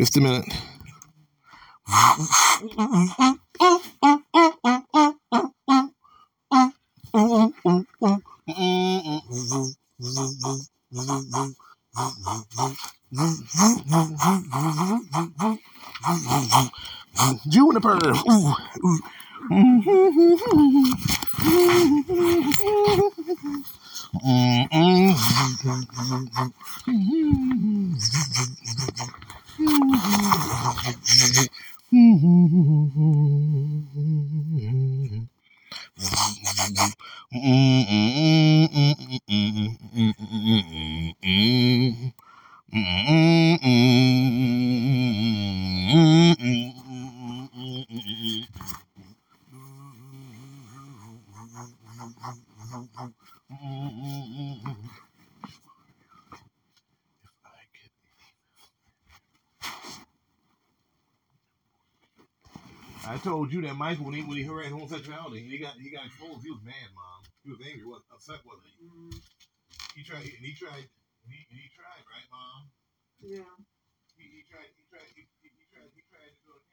Just a minute. Juniper. Ooh, ooh. I told you that Michael when he when he heard his homosexuality, he got he got exposed. He was mad, mom. He was angry. What upset wasn't he? Mm, He tried and he tried and he, and he tried, right, mom? yeah. He, he tried he tried he, he, he tried he tried to go to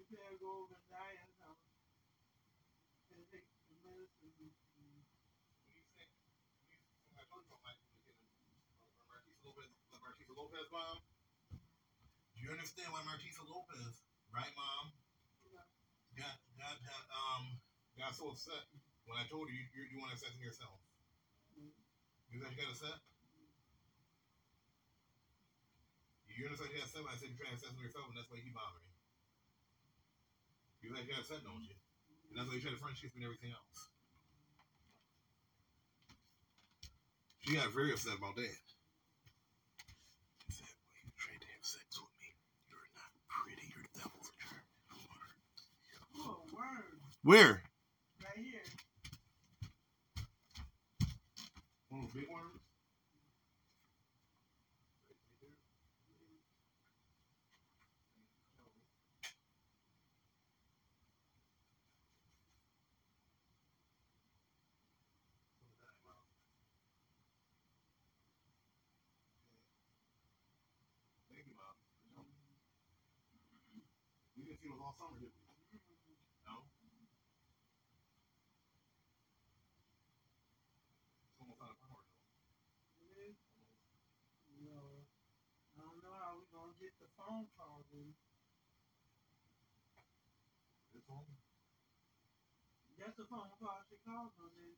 You can't go over to Diane's house and take the medicine. and- I told you about Michael Martisa Lopez, Martisa Lopez, mom. Do you understand why Martisa Lopez, right, mom? Got got got um got so upset when I told her you you, you want to sex yourself. You know you got upset. You understand you got upset when I said you're trying to sex yourself, and that's why you bothered me. You you got upset, don't you? And that's why you try to friendship and everything else. She got very upset about that. She said, well, you tried to have sex with me. You're not pretty. You're devil's a jerk. Oh, word. Where? Right here. No? It's almost out of power, though. It is. No. I don't know how we gonna get the phone calls in. It's on. That's the phone call she called on then.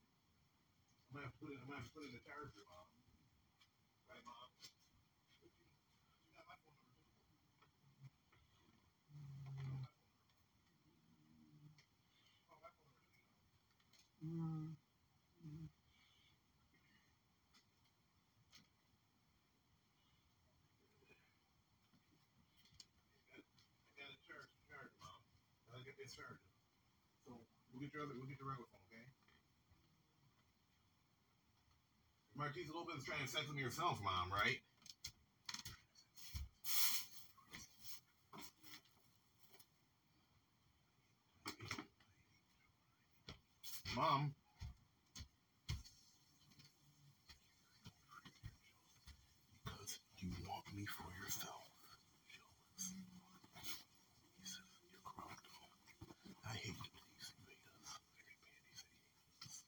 I'm gonna have to put it. I'm gonna have to put it in the charger, mom. Right, mom. You got my phone number too. Oh, my phone number too. Mm. Mm. I got it charged. Charged, mom. So we'll get your other. We'll get your regular phone, okay? Marquise is trying to sex with me herself, mom. Right? Mom. Because you want me for yourself. He says, you're corrupt. I hate the police. You hate us. Everybody hates us.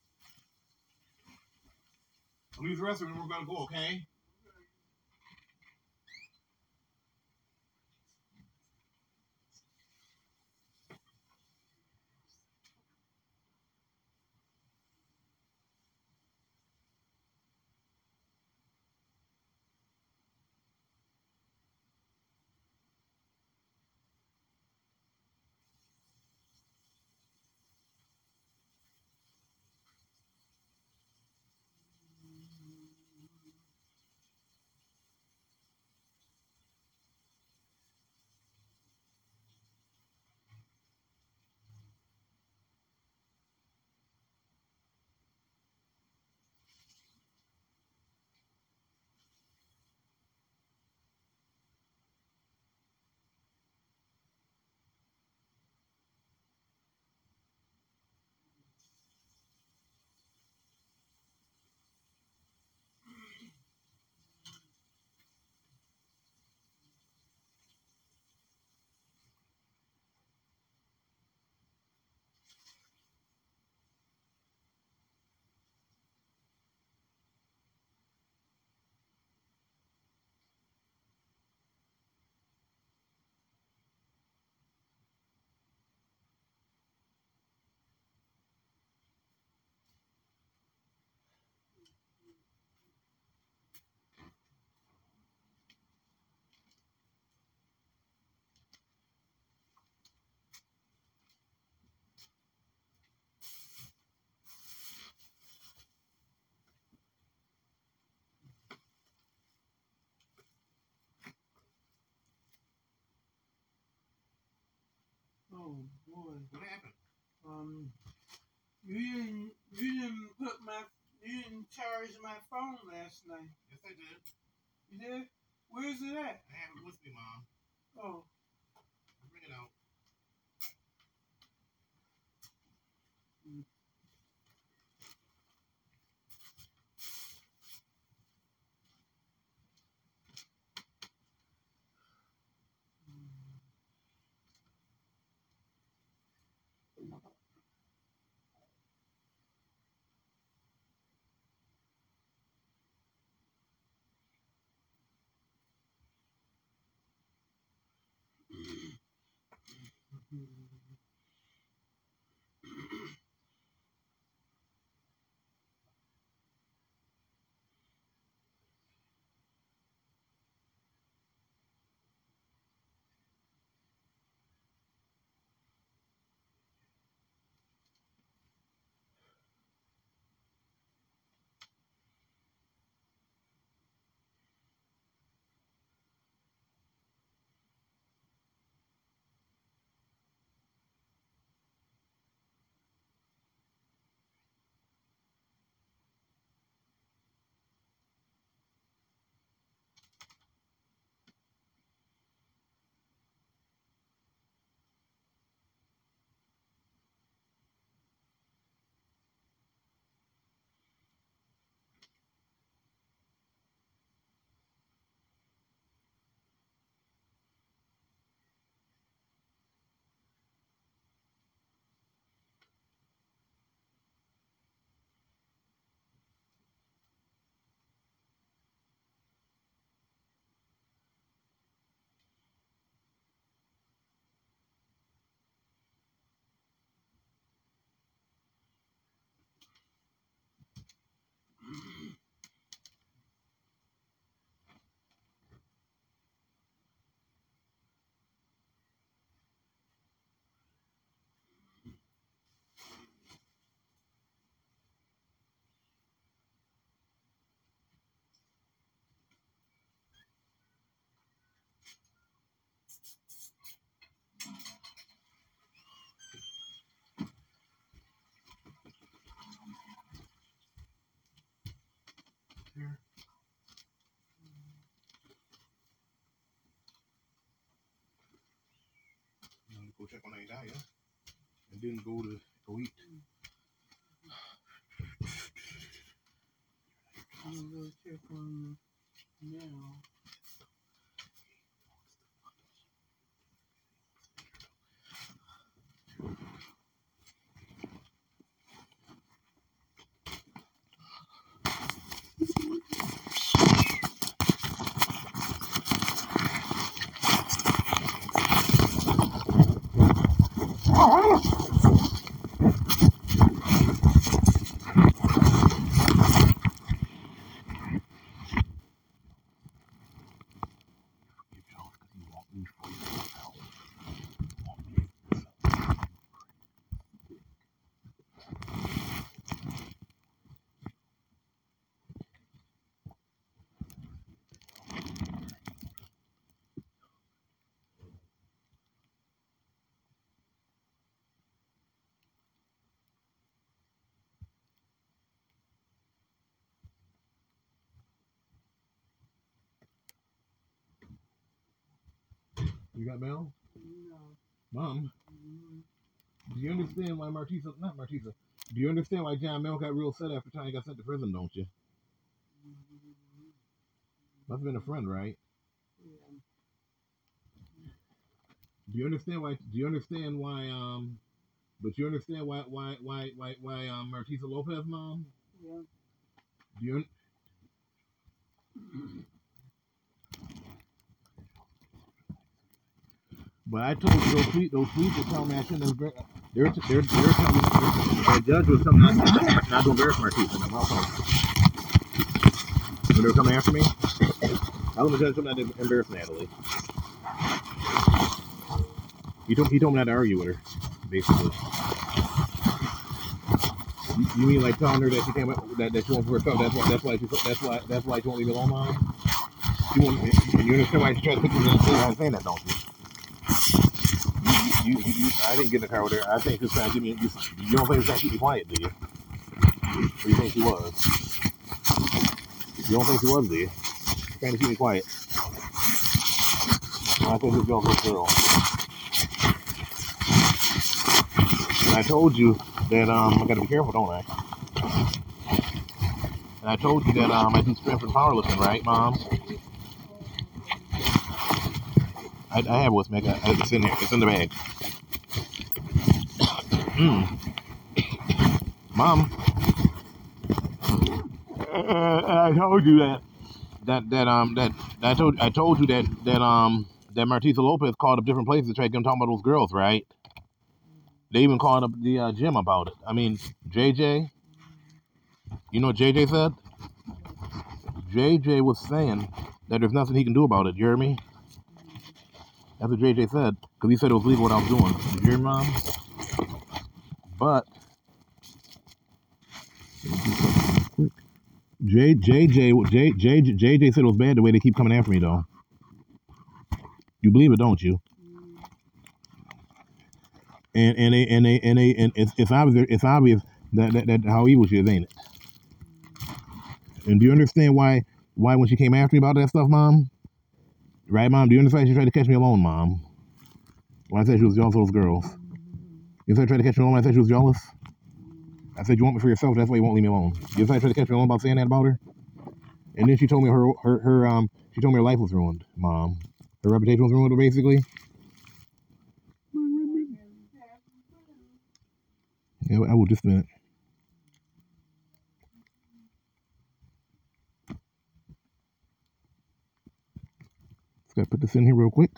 I'll leave the restaurant and we're gonna go, okay? Oh, boy. What happened? Um, you didn't you didn't put my you didn't charge my phone last night. Yes, I did. You did? Where's it at? I have it with me, Mom. Oh. Bring it out. Check on guy, yeah? And then go to go eat. I'm gonna go check on now. Got mail? No. Mom, Mm, do you understand why Martisa, not Martisa, do you understand why John Mel got real upset after Tiny got sent to prison, don't you? Must have been a friend, right? Yeah. Do you understand why? Do you understand why? Um, but you understand why? Why? Why? Why? Why? Um, Martisa Lopez, mom. Yeah. Do you? But I told those police, those were telling me I shouldn't embarrass. They're, they're, they're telling me the judge was telling me not, not to embarrass Martisa. And I'm also, when they were coming after me, I told the judge not to embarrass Natalie. He told, he told me not to argue with her, basically. You, mean like telling her that she up, that, that she wants for herself? That's why that's why she that's why that's why she won't leave me alone, mom. You and you understand why she tried to put you in the I'm saying that, don't you? You, you, I didn't get in the car with her. I think she was trying to give me. You, you don't think keep me quiet, do you? Or you think she was? You don't think she was, do you? Trying to keep me quiet. Well, I think this girl's a girl. And I told you that um I gotta be careful, don't I? And I told you that um I do strength and powerlifting, right, mom? I, I have what's mega. It's in here. It's in the bag. Mm. Mom, I told you that that that um that I told I told you that that um that Martisa Lopez called up different places to try to get them talking about those girls, right? They even called up the uh, gym about it. I mean, JJ, you know what JJ said? JJ was saying that there's nothing he can do about it. You hear me? That's what JJ said because he said it was legal what I was doing. You hear mom? But J J J J J J J said it was bad the way they keep coming after me though. You believe it, don't you? And and they and they and they and it's, it's obvious it's obvious that, that that how evil she is, ain't it? And do you understand why why when she came after me about that stuff, mom? Right, mom? Do you understand she tried to catch me alone, mom? When I said she was of those girls. You said she tried to catch me alone I said she was jealous? I said you want me for yourself, that's why you won't leave me alone. You she tried to catch me alone about saying that about her? And then she told me her her her um she told me her life was ruined, mom. Her reputation was ruined basically. Yeah, I will just a minute. Just gotta put this in here real quick.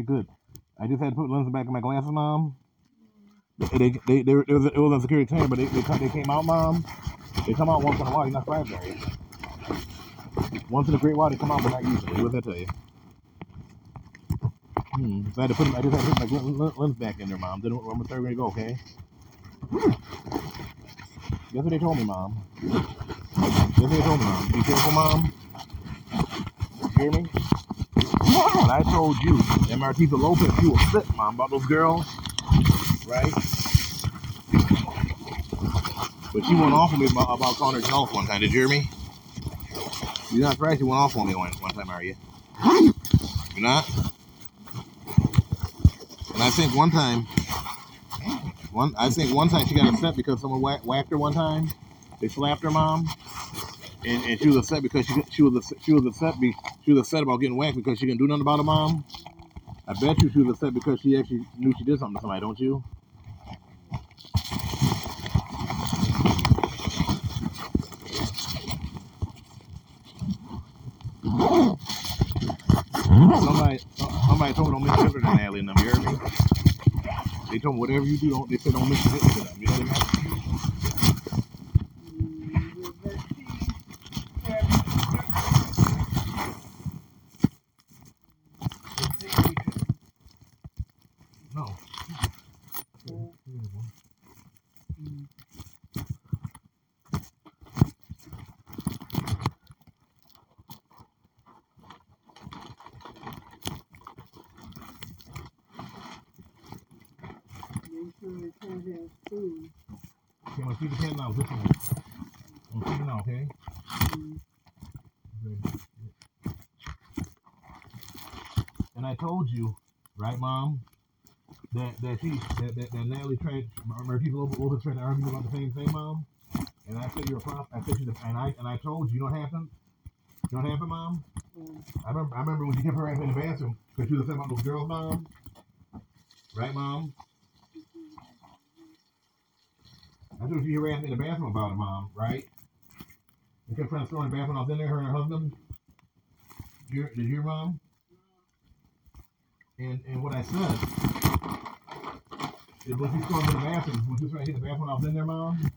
Okay, good. I just had to put lenses back in my glasses, mom. They, they, they, they, it was it was on security clearance, but they, they, they came out, mom. They come out once in a while. You're not surprised? Once in a great while, they come out, but not usually. What did I tell you? Hmm. So I had to put, I just had to put my lens back in there, mom. Then I'm grade go, okay? Guess what they told me, mom? Guess what they told me, mom? Be careful, mom. You hear me? And I told you that Martisa Lopez, you was sick, mom, about those girls, right? But she went off on me about, about calling one time. Did you hear me? You're not surprised she went off on me one, one time, are you? You're not? And I think one time, one I think one time she got upset because someone whack, whacked her one time. They slapped her mom, and, and she was upset because she she was upset- she was upset be, she was upset about getting whacked because she couldn't do nothing about her mom. I bet you she was upset because she actually knew she did something to somebody, don't you? Somebody somebody told me don't mention Hitler to Natalie and them. You heard me? They told me whatever you do, don't they said don't mention Hitler to them. You know what I mean? No. Make sure they can't have food. Okay, my feet depend now. Listen. I'm feeding now, okay? Good. And I told you, right, Mom, that that she that that, that Natalie tried, Martisa Lopez tried to argue about the same thing, Mom. And I said you're a prop. I said you, and I and I told you, you know what happened? You know what happened, Mom? Mm. I remember, I remember when you kept her in the bathroom because she was upset about those girls, Mom. Right, Mom? That's what you asked me in the bathroom about it, mom, right? You kept trying to throw in the bathroom. I was in there, her and her husband. Did you, did you hear, mom? And and what I said is when she's going to the bathroom, when she's trying to hit the bathroom, I was in there, mom.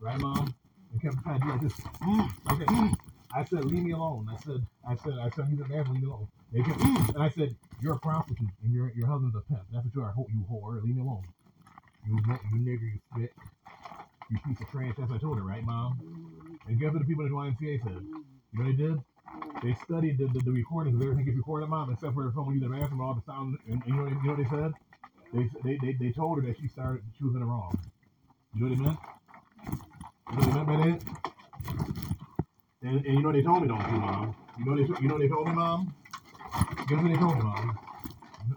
Right, mom? And kept trying to do like this. Mm, like that. Mm. I said, leave me alone. I said, I said, I said, he's in the bathroom, leave me alone. They kept, mm. And I said, you're a prostitute and your your husband's a pimp. That's what you are, you whore. Leave me alone. You, you nigger, you spit. You piece of trash. That's what I told her, right, mom? And guess what the people at the YMCA said? You know what they did? They studied the, the, the recordings of everything gets recorded, mom, except for someone using the bathroom, all the sound. And, and you, know, you know what they said? They, they, they, they told her that she started, she was in the wrong. You know what they meant? You know what they meant by that? And, and you know what they told me, don't you, mom? You know they, you know what they told me, mom? Guess what they told me, mom?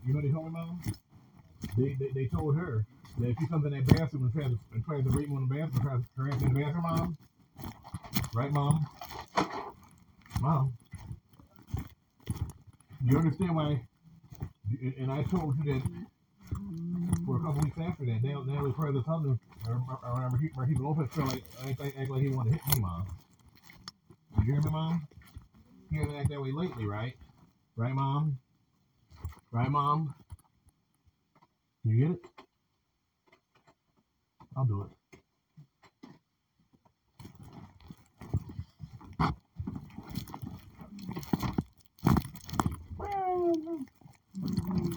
You know what they told me, mom? They, they, they told her that if she comes in that bathroom and tries to, and tries to rape me in the bathroom, tries to harass in the bathroom, mom, right, mom? Mom, you understand why? And I told you that for a couple weeks after that, was part of this husband, or, or, or he, Marquise Lopez felt like act, act, act like he wanted to hit me, mom. You hear me, mom? He hasn't act that way lately, right? Right, mom? Right, mom? You get it? I'll do it.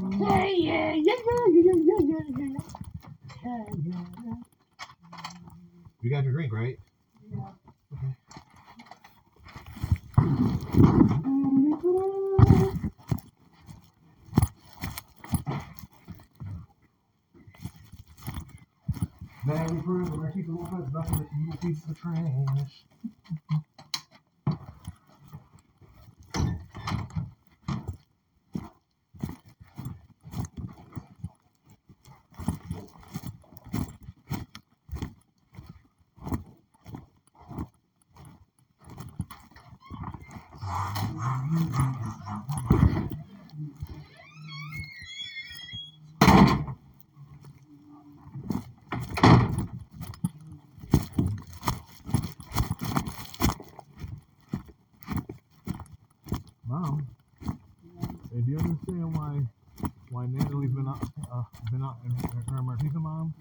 Yeah, yeah, yeah, yeah, yeah, yeah, yeah, yeah. Yeah, yeah, yeah. You got your drink, right? Very Marquise Lopez, nothing but you piece of trash. Mom, hey, do you understand why why Natalie's been out uh, been out in her, her Marquise mom?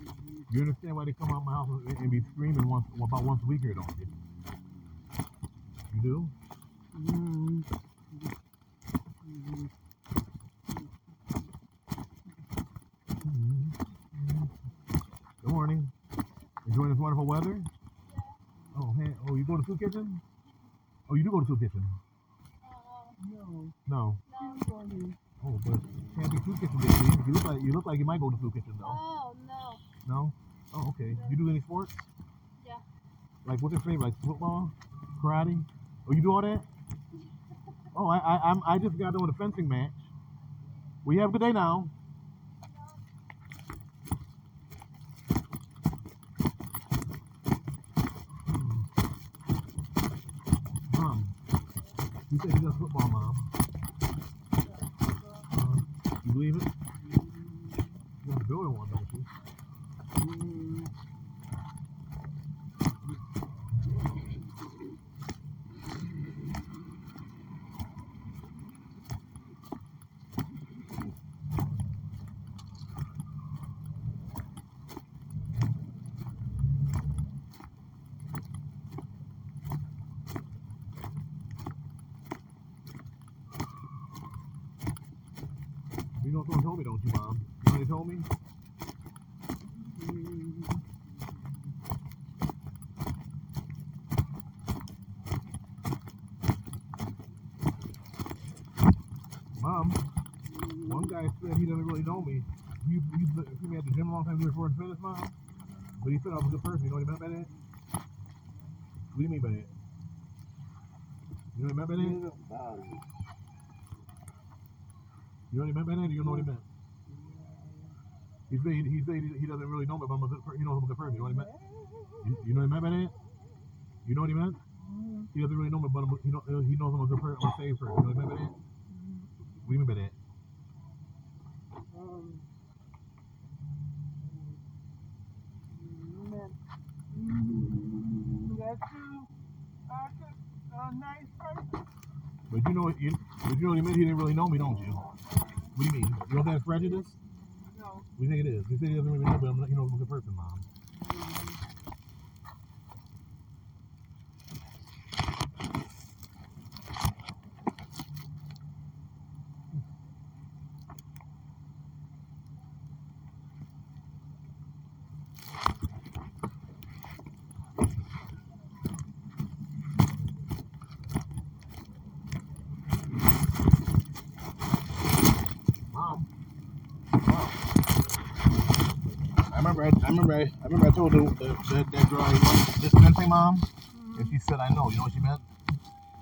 You understand why they come out my house and, be screaming once about once a week here, don't? You do? Mm. Good morning. Enjoying this wonderful weather? Oh, hey, oh, you go to soup kitchen? Oh, you do go to soup kitchen? No, No. no, Bonnie. Oh, but can't be soup kitchen day. You You look like you look like you might go to soup kitchen though. Oh no. No? Oh, okay. You do any sports? Yeah. Like what's your favorite? Like football, karate? Oh, you do all that? Oh, I just got with a fencing match. We have a good day now. Mom, you said you does football, mom. Uh, you believe it? You have to build one, don't you? Mm. You know someone told me, don't you, Mom? You know they told me? Mom, one guy said he doesn't really know me. He, he's seen me at the gym a long time doing foreign fitness, Mom. But he said I was a good person. You know what he meant by that? What do you mean by that? You know what he meant by that? You already met by that? Do you know what he meant? He's said he, he, he doesn't really know me, but I'm a good, you know I'm a good person. You know what he meant? You, you know what he meant by that? You know what he meant? He doesn't really know me, but I'm, know, he knows I'm a good person. I'm a saved person. You know what he meant by that? What do you mean by that? Um, that you are a nice person. But you know, you, but you know what he meant? He didn't really know me, don't you? What do you mean? You don't think it's prejudice? No. What do you think it is? He said he doesn't really know, me but I'm not, you know, I'm a good person. Mom. Mom. I remember. I, I remember. I, I. I told the, the, that, that girl, you know, this fencing mom, and she said, "I know." You know what she meant?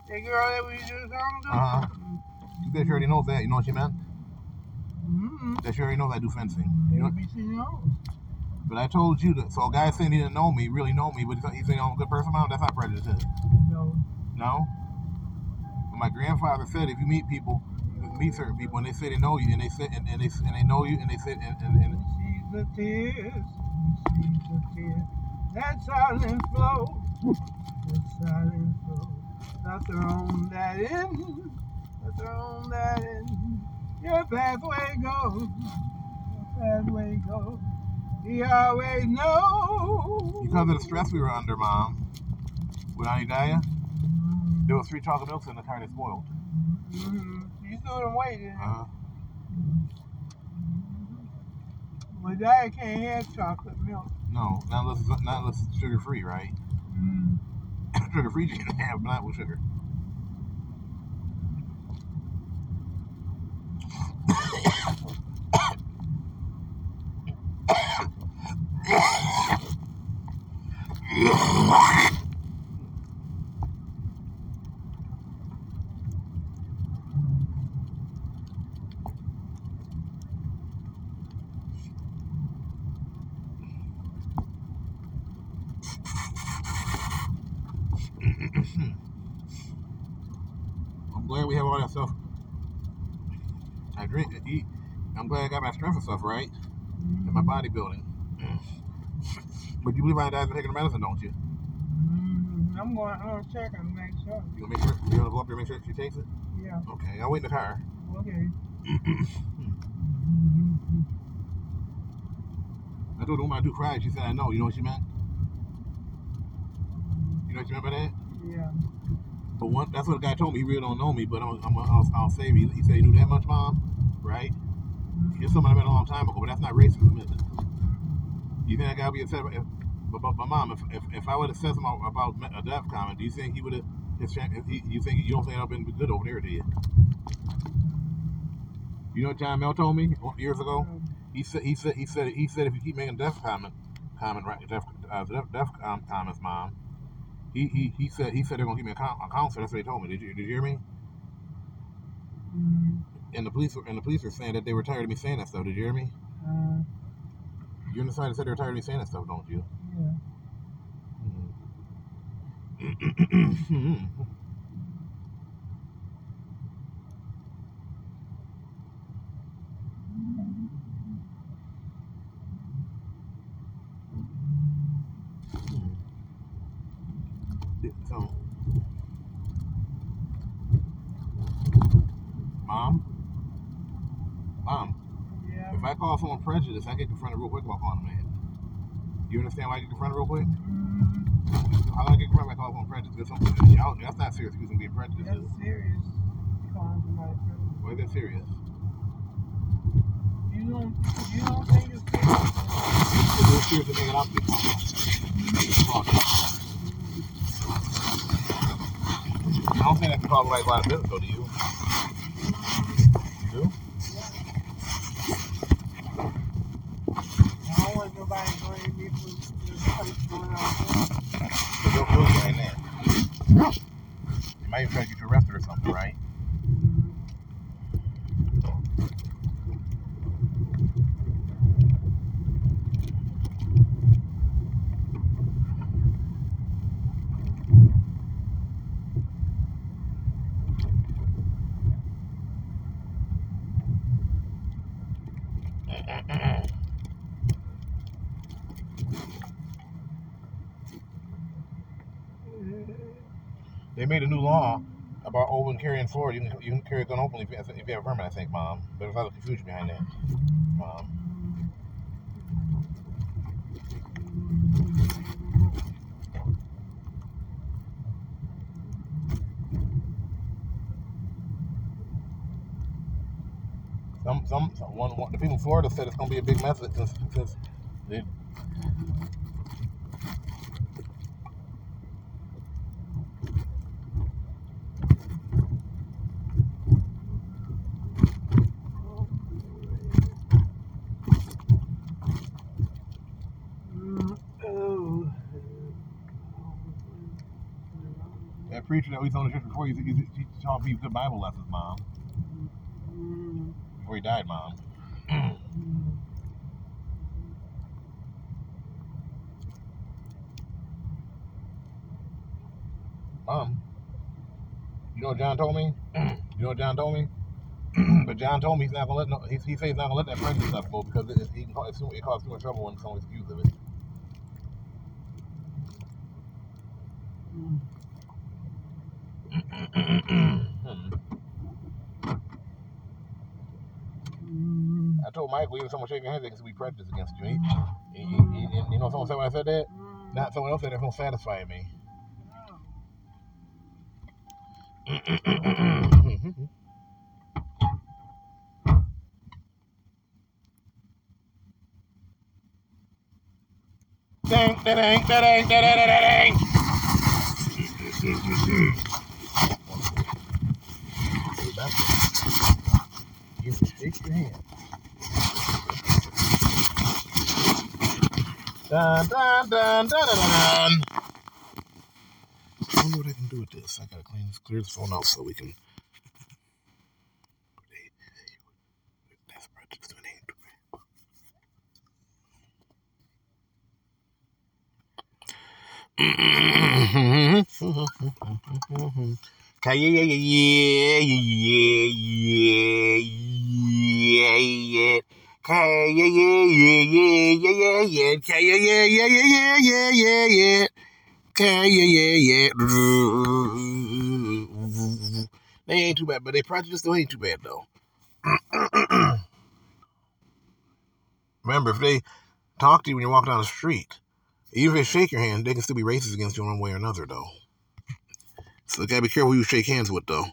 The girl that we just talking to? Uh huh. She said she already knows that. You know what she meant? Mm-hmm. That she already knows I do fencing. You know. She knows. But I told you that. So a guy saying he didn't know me, really know me, but he's saying I'm a good person, mom. That's not prejudice. is? No. No. But my grandfather said if you meet people, meet certain people, and they say they know you, and they say and, and they and they know you, and they say and, and, and Sees the tears, sees the tears, that silent flow, that silent flow. Nothing on that end, nothing on that end. Your pathway goes, your pathway goes. He always knows. because of the stress we were under, mom, with Auntie Daya, there was three chocolate milks in the car that spoiled. Mm-hmm. You threw them away, didn't you? Uh-huh. Well, Dad can't have chocolate milk. No, not unless it's, not unless it's sugar free, right? Mm. sugar free you can have, but not with sugar. I'm glad we have all that stuff. I drink, eat. I'm glad I got my strength and stuff right, and my bodybuilding. But you believe I died for taking the medicine, don't you? Mm, I'm going home check and make sure. You gonna make sure you gonna go up there and make sure she takes it? Yeah, Okay, I'll wait in the car. okay. I told the woman I do cry. She said I know. You know what she meant? You know what you by that? Yeah. But one, that's what the guy told me. He really don't know me, but I'm, I'm, I'll, I'll save you. He said he knew that much, mom, right? It's something I met a long time ago, but that's not racism, is it? You think I gotta be upset if, about my mom? If, if, if I would have said something about a death comment, do you think he would have? If you think you don't think I've been good over there, do you? You know what John Mel told me years ago? He said he said he said he said if you keep making death comment comment right death uh, death, death um, comments, mom. He, he he said he said they're gonna give me a, coun- a counselor. That's what he told me. Did you did you hear me? Mm, And the police were- and the police are saying that they were tired of me saying that stuff. Did you hear me? uh, You on the side that said they were tired of me saying that stuff, don't you? yeah. Hmm. so, mom, mom, I call prejudiced, I get confronted real quick about calling them that. You understand why I get confronted real quick? How do I get confronted by calling someone prejudiced? That's, something- that's not serious. Me, being prejudiced. that's is serious. Calling somebody pregnant. Why is that serious? You don't, you don't think it's serious? It's serious make it up I don't think that's probably like a business, though, do? You do? I don't want nobody going me for this place going on. But they'll kill you right now. They might even try to get you arrested or something, right? They made a new law about open carry in Florida. You can, you can carry a gun openly if you, if you have a permit, I think, Mom. There's a lot of confusion behind that, Mom. Some, some, one, one, the people in Florida said it's going to be a big mess since, since they, Mm, oh. Preacher that on the church before, he, taught me good Bible lessons, Mom. Before he died, Mom. Mom, you know what John told me? you know what John told me? but John told me he's not gonna let no. He, he said he's not gonna let that prejudice stuff go because it, it, it causes too much trouble when someone's accused of it. Mm, I told Michael even someone shaking hands, they can be prejudiced against you. He- you know, someone said when I said that. Not someone else said that don't satisfy me. Dang, da dang, da dang, da da da da dang. Just shake your hand. Dun, dun, dun, dun, dun, dun. I wonder what I can do with this. I gotta clean this, clear this phone out so we can. That's prejudice to an hand. Okay, yeah, yeah, yeah, yeah, yeah, yeah, yeah. Yeah, yeah, yeah, yeah, yeah, yeah, yeah. Yeah, yeah, yeah, yeah, yeah, yeah, yeah. Okay, yeah, yeah, yeah. They ain't too bad, but they prejudice still ain't too bad though. Remember, if they talk to you when you walk down the street, even if they shake your hand, they can still be racist against you one way or another though. So gotta be careful who you shake hands with though.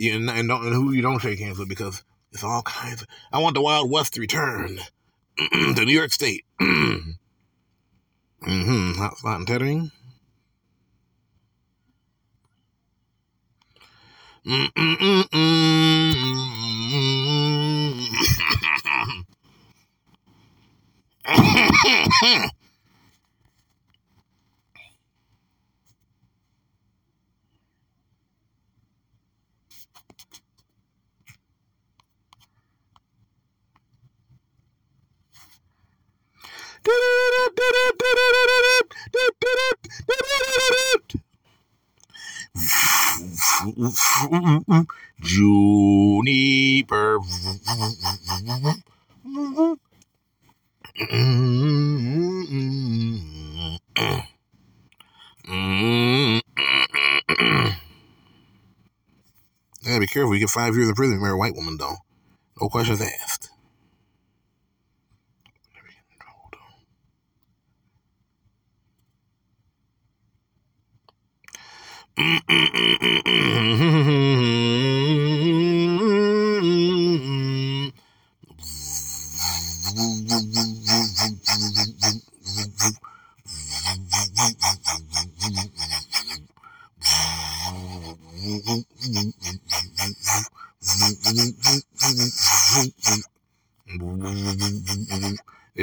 And, and, and who you don't shake hands with because it's all kinds of, I want the Wild West to return to New York State. mm-hmm. Hot spot and tethering. Mm-mm-mm-mm. Juniper. Yeah, be careful. You get five years in prison if you marry a white woman, though. No questions asked. They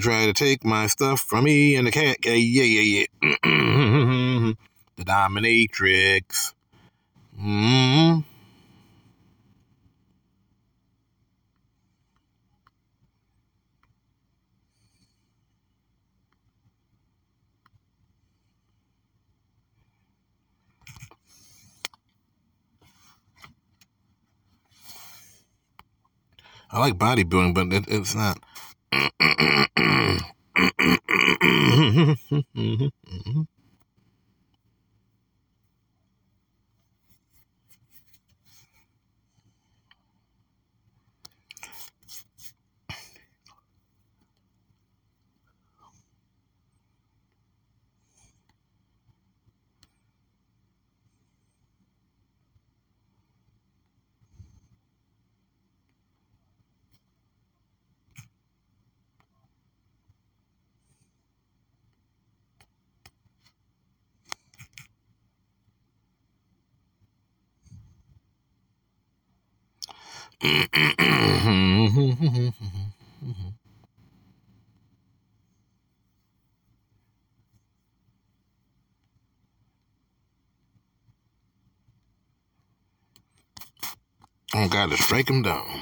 try to take my stuff from me and the cat. Yeah, yeah, yeah. dominatrix. Mm. I like bodybuilding, but it, it's not. Oh, God, to strike him down.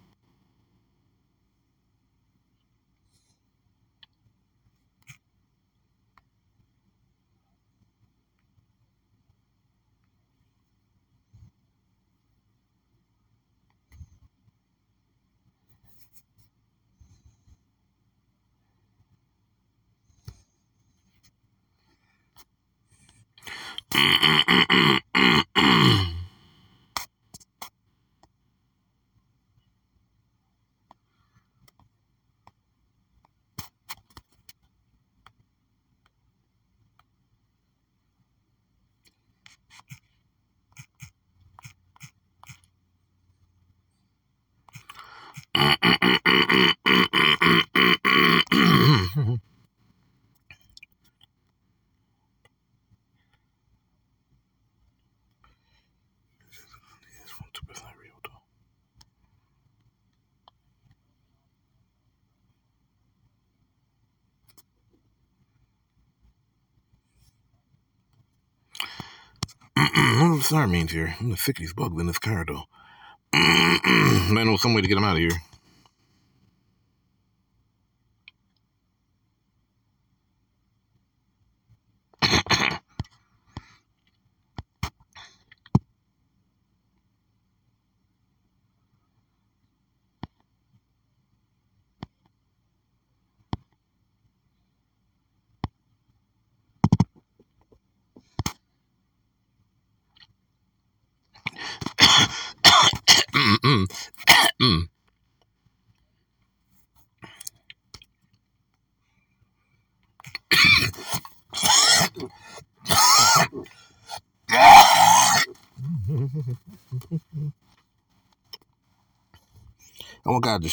the star means here. I'm gonna sick in this car though. I know some way to get them out of here.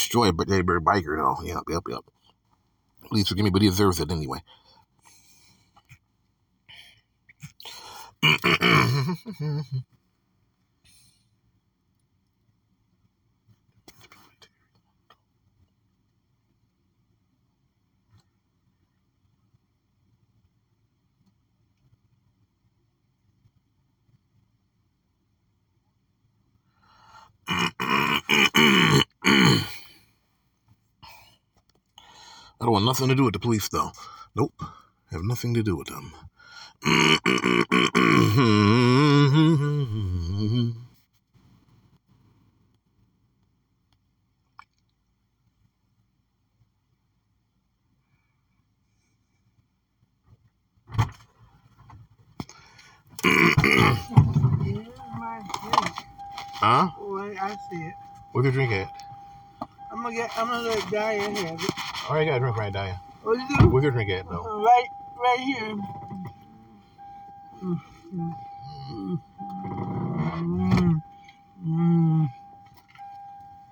I want God to destroy a biker though. Yep, yep, yep. Please forgive me, but he deserves it anyway. I don't want nothing to do with the police, though. Nope. Have nothing to do with them. Huh? Oh, I, I see it. Where's your drink at? I'm gonna get. I'm gonna let Diane have it. All right, I got a drink right, Diane. What you do? Where's your drink at, though? Right, right here. Mm, mm, mm, mm.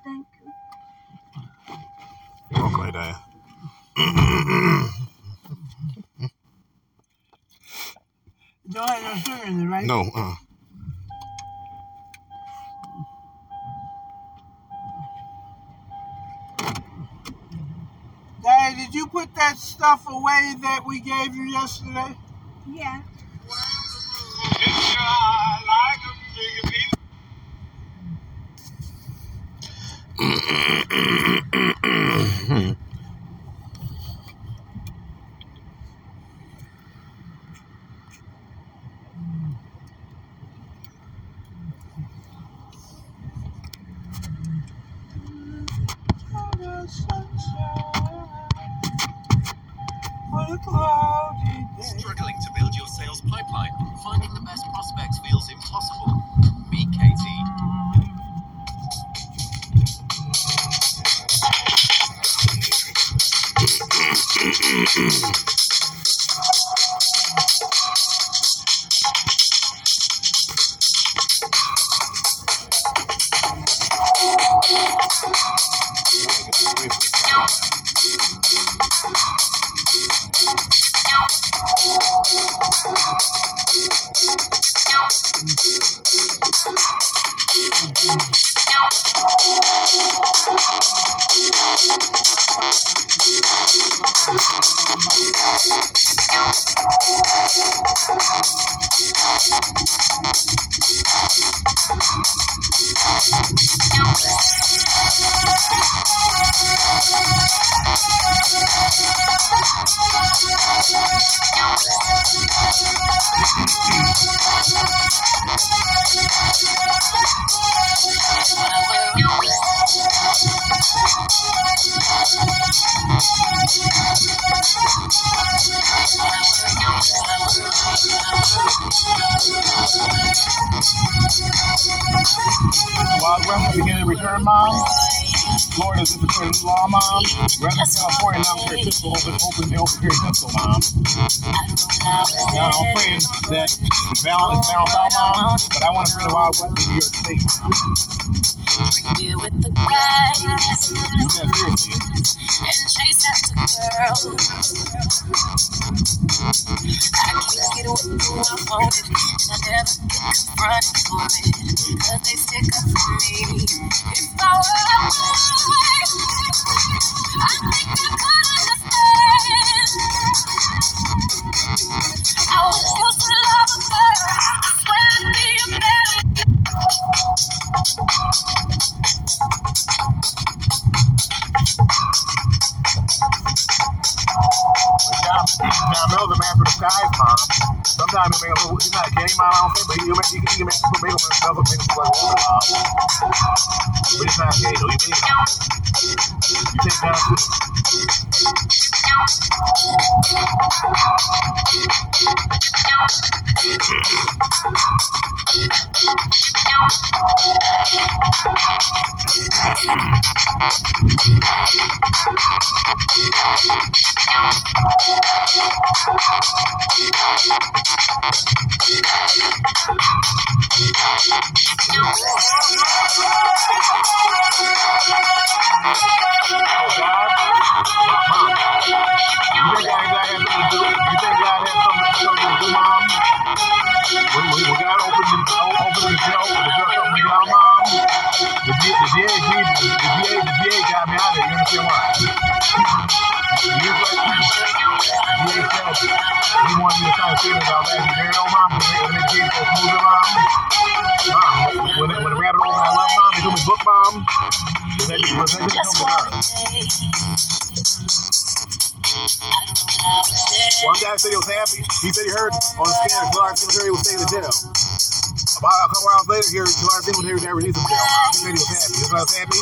Thank you. You're welcome, Diane. Don't have no sugar in it, right? No, uh. Diane, did you put that stuff away that we gave you yesterday? Yeah. Struggling to build your sales pipeline? Finding the best prospects feels impossible? Wild West beginning to return, Mom. Florida's instituted new law, Mom. Residents of California now carry pistol, open, open, open carry pistol, Mom. Now I'm praying that the balance is balanced out, Mom. But I want to bring the Wild West to New York State. Here with the guys You said seriously. and chase after girls. I can't get away from my phone and I never get confronted for it. But he's not gay, though. He's gay. One said he was happy. He said he heard on the scanner Clark Cemetery was staying in jail. About a couple hours later, here Clark Cemetery was never released from jail. He said he was happy. That's was happy.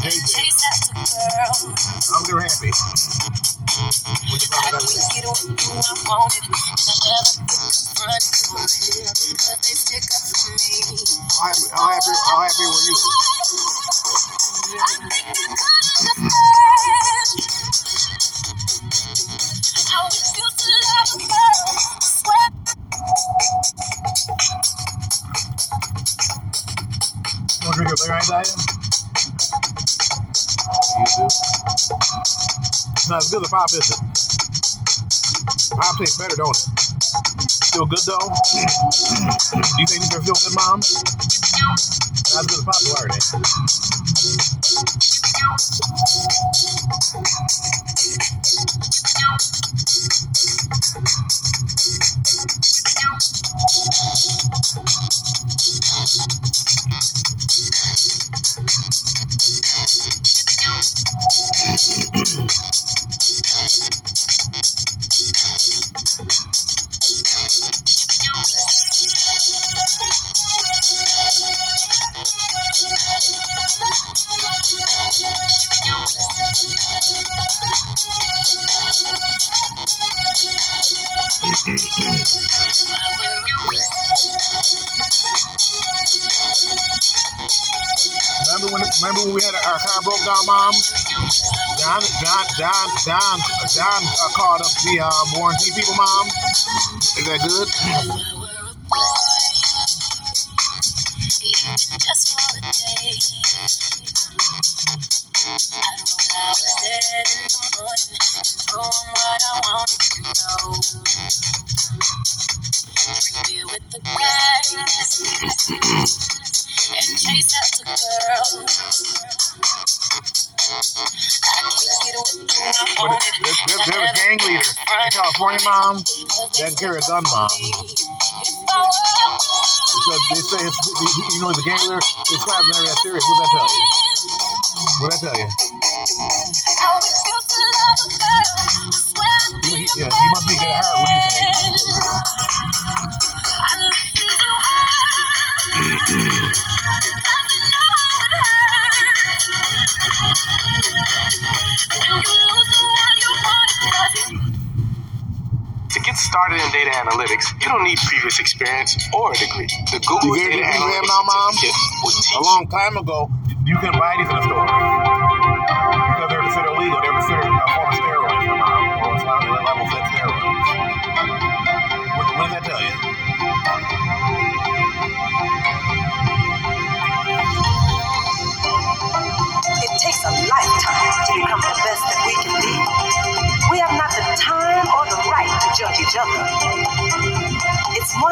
Yeah, he did. Chase after girls. I was never happy. When they I found out can't that get away from my phone and I never get confronted for it. They stick up for me. how happy, how happy, how happy were you? You Larry Diet? You. It's not as good as pop, is it? Pop tastes better, don't it? Still good though? Do you think these are still good, Mom? Not as good as pop, are they? Remember when we had our car broke down, Mom? John John John John John uh, called up the um, warranty people, Mom. Is that good? Can carry a gun, mom. Because they say, it's, you know, the gang leader is class and everything serious. What that tell you? What that tell you? Don't need previous experience or a degree. The Google You Data get a degree Analytics now, Mom? Certificate will teach A long time ago, you couldn't buy these in the store because they're considered illegal. They're considered a form of steroids, mom, or it's level, level set. What, what does that tell you? It takes a lifetime to become the best that we can be. We have not the time or the right to judge each other.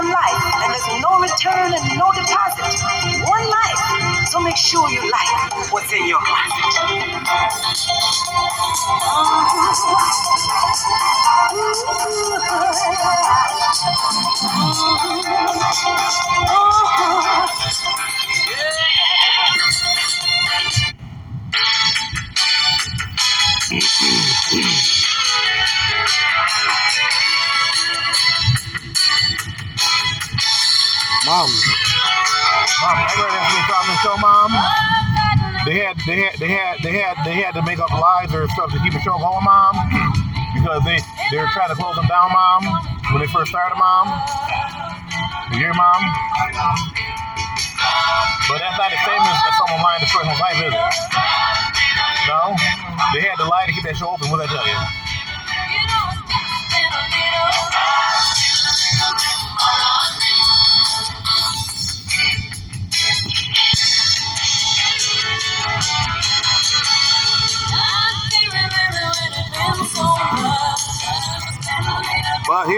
One life, and there's no return and no deposit. One life. So make sure you like what's in your closet. They had, to make up lies or stuff to keep the show going, mom, because they they were trying to close them down, mom, when they first started, mom. You hear, mom? But that's not the same as someone lying to person's life, is it? No, they had to lie to keep that show open. What I tell you?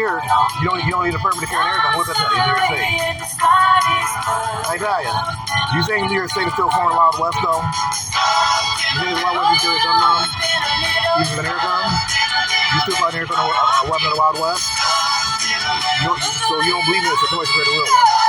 Here, you don't you don't need a permit to carry an air gun. What did I tell you? New York State. I tell you, you think New York State is still former Wild West though? You think Wild West is a gun now? An air gun? You still air gun a, a weapon in the Wild West? You so you don't believe it's a choice for the real one?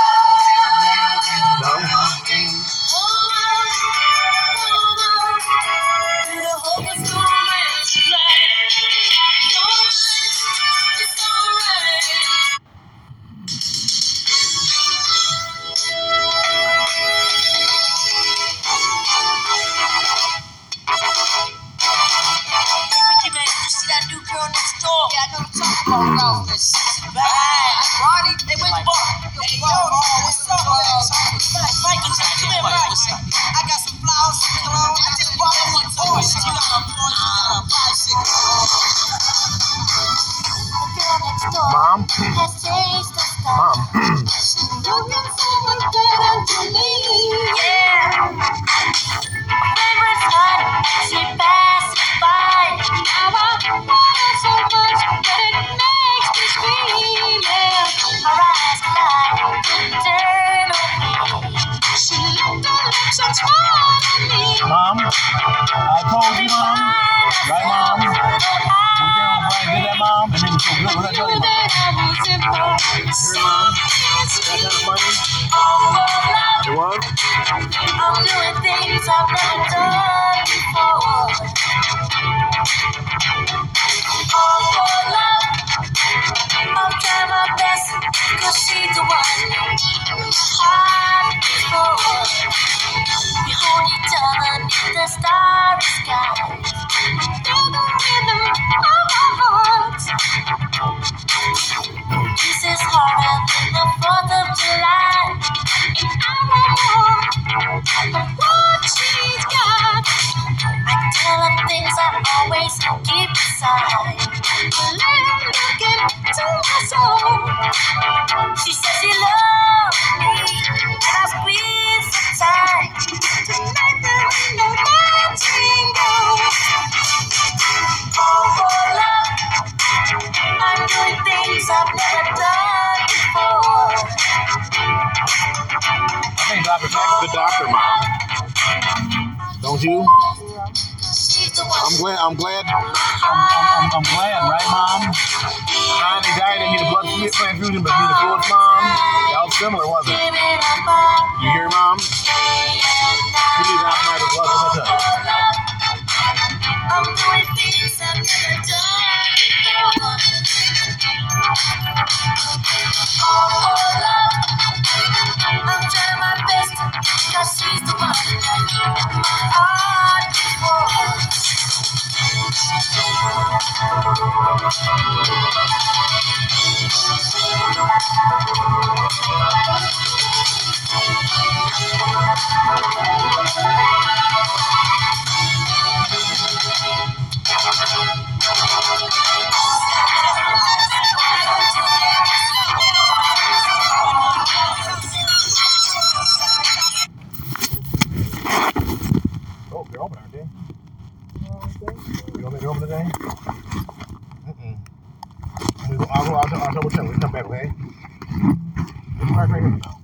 Right, here now.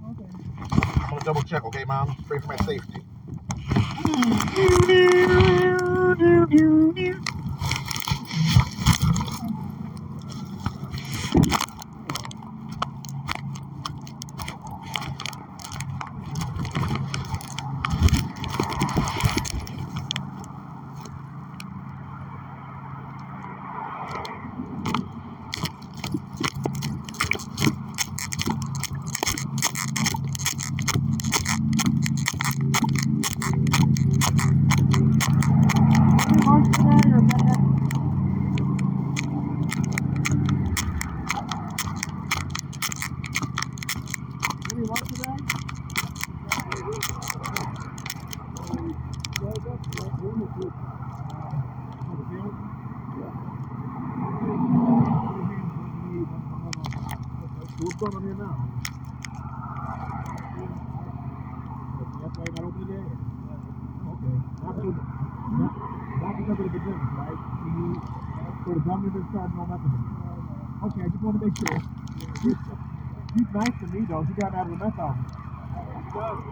I'm gonna double check, okay, Mom? Pray for my safety. What's going on here now? That's why you're not opening it yet? Okay. Not because, not, not because of the beginning, right? You, so the government is starting no method. Okay, I just want to make sure. She's, she's nice to me though. She got out of the meth house.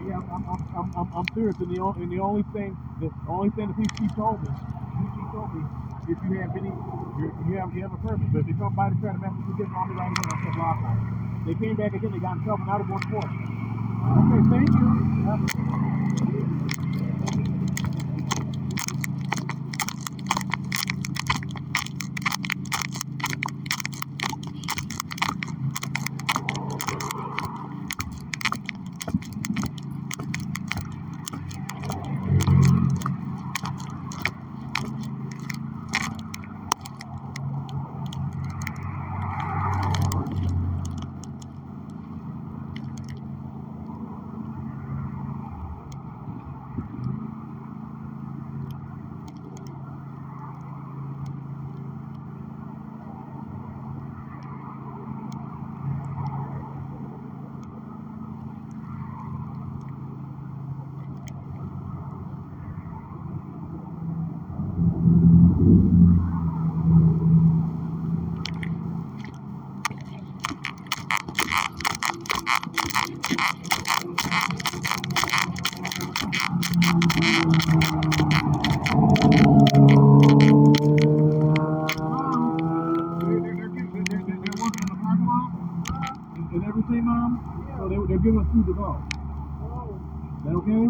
Yeah, I'm, I'm, Serious. And the, only, and the only thing, the only thing that she told me, she, she told me, if you have any, you have, you have a purpose. But if they come by to try to mess with you, get on right away. I said. They came back again. They got in trouble. Now they're going to court. Okay, thank you. Yeah. They're, they're, they're, they're, they're, they're, they're working in the parking lot and, and everything, Mom. So they, they're giving us food to go. Is that okay?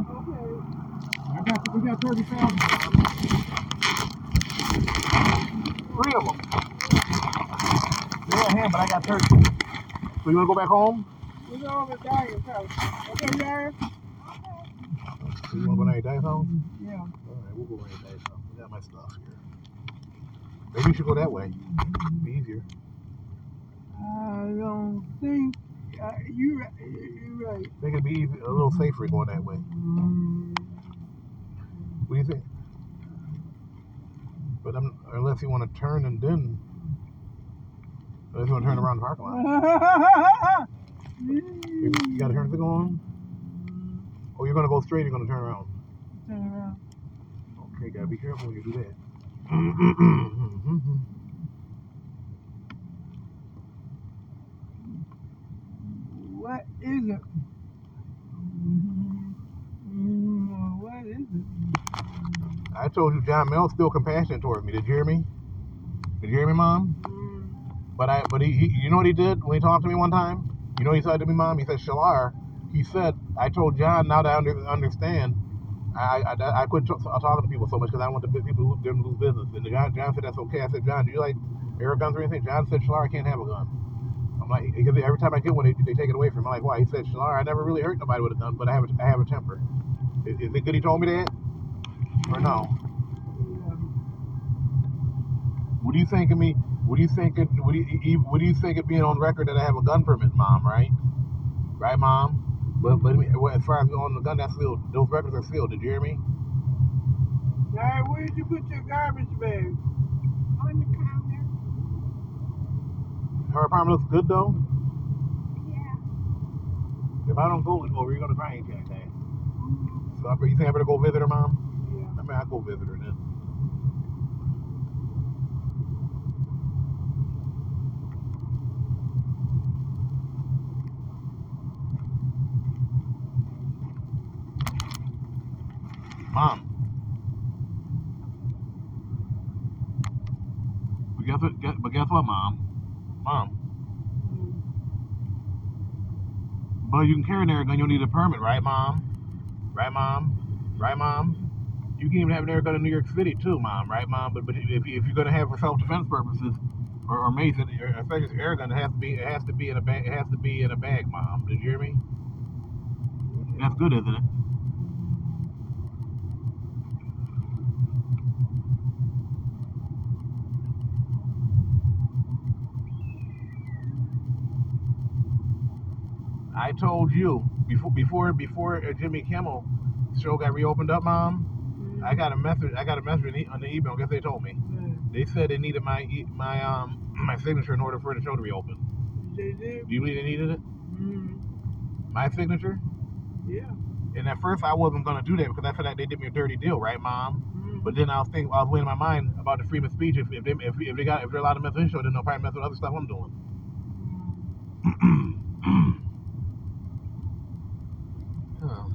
I got, we got 30,000. Three of them. They're at hand, but I got 30. So you want to go back home? We're going to Darius' house. Okay, Darius? You want to go to your dad's house? Yeah. All right, we'll go to your dad's house. We got my stuff here. Maybe you should go that way. Be easier. I don't think uh, you. You're right. I think it'd be easy, a little safer going that way. Mm, What do you think? But um, unless you want to turn and then, unless you want to turn around the parking lot, you, you got to turn to go on. Or you're gonna go straight. You're gonna turn around. Turn around. Okay, gotta be careful when you do that. What is it? What is it? I told you John Mel's still compassionate towards me. Did you hear me? Did you hear me, Mom? But I, but he, he, you know what he did when he talked to me one time? You know what he said to me, Mom? He said, Shalar, he said, I told John now that I under, understand, I, I, I quit t- talking to people so much because I want the people to lose, them lose business. And John, John said, that's okay. I said, John, do you like air guns or anything? John said, Shalar, I can't have a gun. I'm like, because every time I get one, they, they take it away from me. I'm like, why? He said, Shalar, I never really hurt nobody with a gun, but I have a, I have a temper. Is, is it good he told me that? Or no? What do you think of me? What do you think? Of, what do you e- what do you think of being on record that I have a gun permit, Mom? Right? Right, Mom? But but well, as far as on the gun, that's sealed. Those records are sealed. Did you hear me? Right, where'd you put your garbage bag? On the counter. Her apartment looks good though. Yeah. If I don't go over, you're gonna cry anything. So I, you think I better go visit her, Mom? Yeah. I mean, I'll go visit her then. Mom. But guess what? But guess what, Mom? Mom. But you can carry an air gun. You'll need a permit, right, Mom? Right, Mom? Right, Mom? You can even have an air gun in New York City too, Mom. Right, Mom? But but if, if you're gonna have for self-defense purposes or, or or especially air gun, it has to be it has to be in a bag. It has to be in a bag, Mom. Did you hear me? That's good, isn't it? I told you before before before Jimmy Kimmel show got reopened up, Mom. I got a message. I got a message on the email. Guess they told me. Yeah. They said they needed my my um my signature in order for the show to reopen. They did? Do you believe they needed it? Mm. My signature? Yeah. And at first I wasn't gonna do that because I felt like they did me a dirty deal, right, Mom? But then I was thinking, I was weighing in my mind about the freedom of speech. If, if they if, if they got if they're allowed to mess with this show, then they'll probably mess with other stuff I'm doing. Well,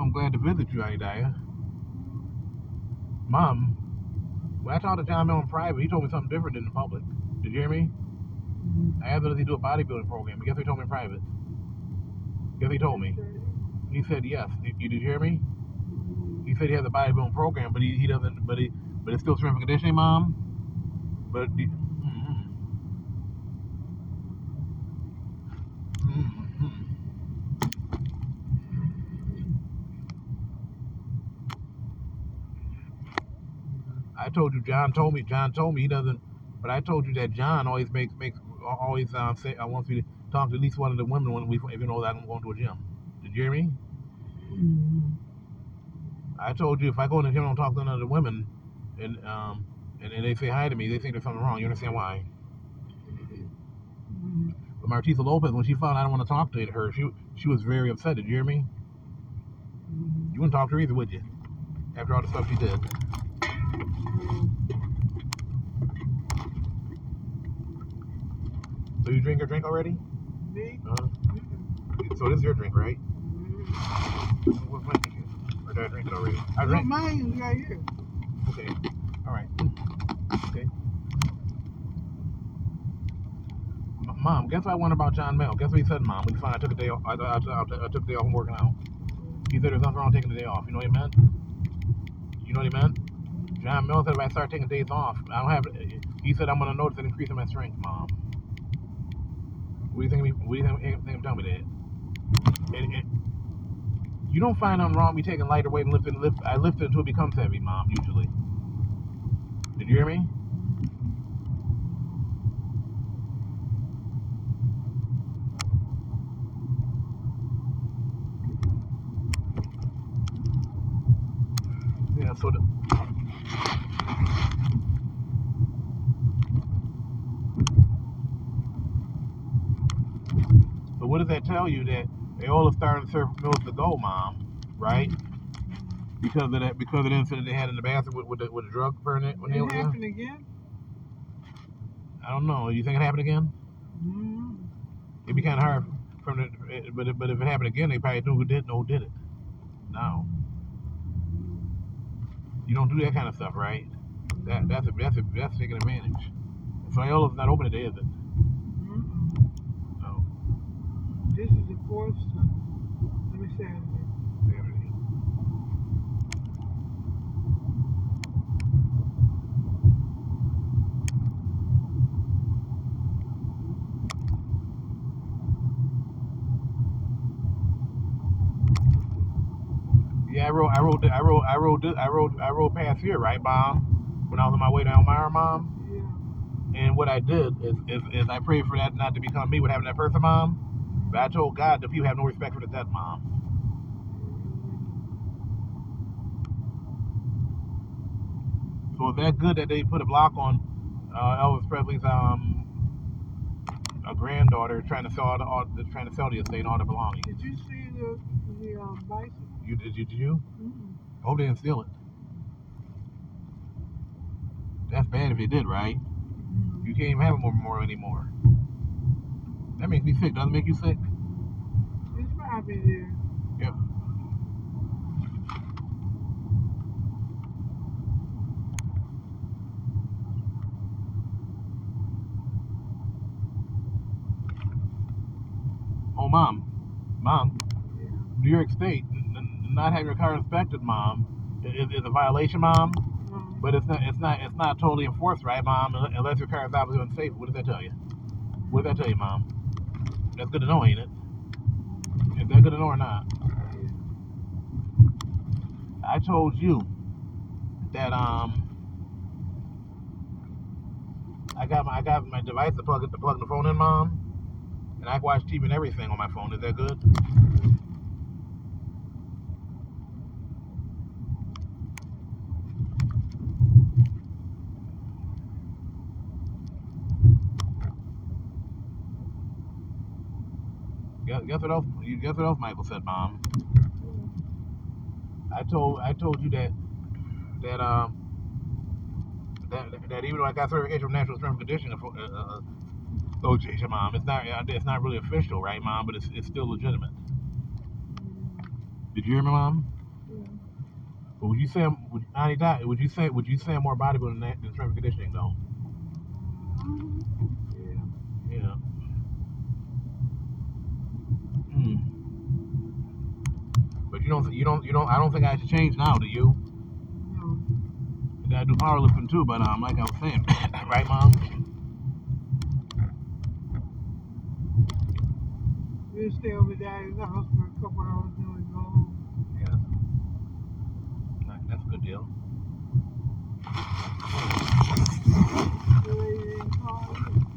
I'm glad to visit you, Aidaya. Mom, when I talked to John in private, he told me something different than the public. Did you hear me? I asked him, if he do a bodybuilding program? Guess he told me in private? Guess he told me? He said yes. You, you did you hear me? He said he has a bodybuilding program, but he, he doesn't. But he but it's still strength and conditioning, mom. But I told you, John told me. John told me he doesn't. But I told you that John always makes makes always um, say I want you to talk to at least one of the women when we know that I'm going to a gym. Did you hear me? Mm. I told you if I go in the gym and I don't talk to none of the women, and um, and, and they say hi to me, they think there's something wrong. You understand why? Mm. But Martisa Lopez, when she found out I don't want to talk to her, she she was very upset. Did you hear me? Mm. You wouldn't talk to her either, would you? After all the stuff she did. So you drink your drink already? Me? Uh, Mm. so this is your drink, right? What's my drink? Or did I drink it already? I drank. mine right here. Okay. All right. Okay. Mom, guess what I wonder about John Mel? Guess what he said, Mom? He found I took a day off. I, I, I, I took a day off from working out. He said there's nothing wrong with taking the day off. You know what he meant? You know what he meant? Mel said if I start taking days off, I don't have. He said I'm gonna notice an increase in my strength, Mom. What do you think? What do you think, think, of telling me that? And, and you don't find nothing wrong with me taking lighter weight and lifting. Lift. I lift it until it becomes heavy, Mom. Usually. Did you hear me? Yeah. So the, does that tell you that they all are starting to serve mills to go, Mom? Right? Because of that, because of the incident they had in the bathroom with, with the with the drug permit when they It were there. happened again? I don't know. You think it happened again? Mm. It'd be kind of hard from the, but if- but if it happened again, they probably knew who did know who did it. Now, You don't do that kind of stuff, right? That that's a, that's a, that's taking advantage. Soyola's not open today, is it? Mm-mm. No. This is the fourth. Let me say it again. Saturday. Yeah, I rode, I rode, I rode, I rode, I rode, I rode past here, right, mom? When I was on my way down Meyer, mom. Yeah. And what I did is, is, is I prayed for that not to become me, what happened to that person, mom. But I told God that people have no respect for the dead, mom. So is that good that they put a block on uh, Elvis Presley's um a granddaughter trying to sell all the all, trying to sell the estate and all the belongings? Did you see the the um, bison? You did you? Did you? Mm-mm. I hope they didn't steal it. That's bad if they did, right? You can't even have a memorial anymore. That makes me sick. Doesn't it make you sick? It's probably there. Yeah. Oh, mom, mom, Yeah. New York State n- n- not having your car inspected, mom, is, is a violation, mom. Um, But it's not, it's not, it's not totally enforced, right, mom? Unless your car is obviously unsafe. What does that tell you? What does that tell you, mom? That's good to know, ain't it? Is that good to know or not? I told you that um I got my I got my device to plug it to plug the phone in, mom, and I can watch TV and everything on my phone. Is that good? Guess, guess what else? You guess what else Michael said, mom? I told I told you that that um that, that even though I got certification from National Strength and Conditioning for uh, uh, association, mom, it's not it's not really official, right, mom? But it's it's still legitimate. Did you hear me, mom? yeah. But would you say would Dot, would you say would you say more bodybuilding than, than strength and conditioning though? Yeah. Yeah. Hmm. But you don't you don't you don't I don't think I should change now, do you? No. I do powerlifting too, but um, like I was saying, right, mom? We'll stay over there in the house for a couple hours and we go home. Yeah. That- That's a good deal. The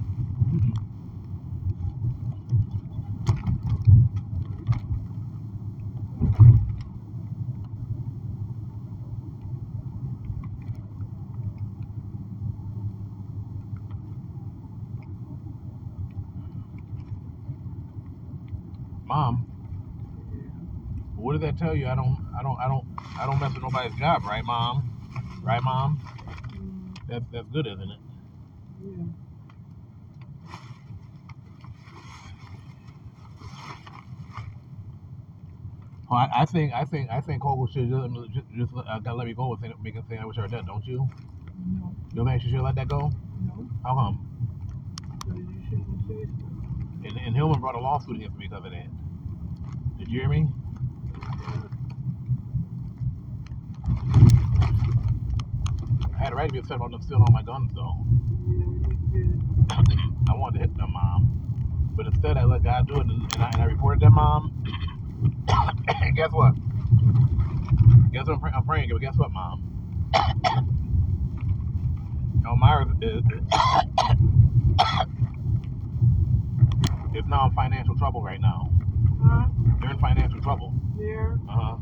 what did that tell you? I don't, I don't, I don't, I don't mess with nobody's job, right, mom? Right, mom? That's that's good, isn't it? yeah. Oh, I, I think, I think, I think Hogle should just, just, just uh, gotta let me go with it, making thing I wish I were dead, don't you? No. You don't think she should let that go? No. How come? Because you shouldn't say so. And, and Hillman brought a lawsuit against me because of that. Did you hear me? I had a right to be upset about them stealing all my guns, though. Yeah, you did. I wanted to hit them, mom. But instead, I let God do it, and, I, and I reported them, mom. and guess what? Guess what I'm, pray- I'm praying? But guess what, mom? Elmira is, is now in financial trouble right now. Huh? They're in financial trouble. Yeah. Uh huh.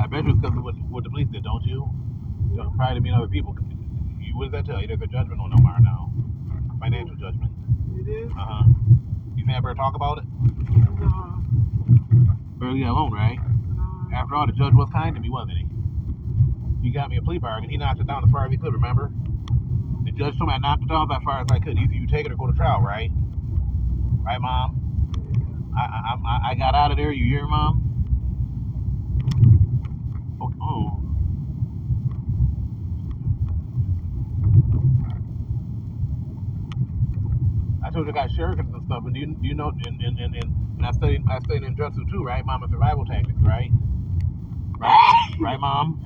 I bet you it's because of what, what the police did, don't you? Yeah. Probably to mean other people. You, what does that tell you? There's a judgment on Elmira now. Financial judgment. It is? Uh huh. You think I better talk about it? No. Better alone, right? No. After all, the judge was kind to me, wasn't he? He got me a plea bargain. He knocked it down as far as he could, remember? The judge told me I knocked it down as far as I could. Either you take it or go to trial, right? Right, Mom? I I, I, I got out of there. You hear, Mom? Okay. Oh. I got shurikens and stuff. And you, you know? And, and, and, and, I studied I studied ninjutsu too, right? Mama survival tactics, right? Right, right, mom.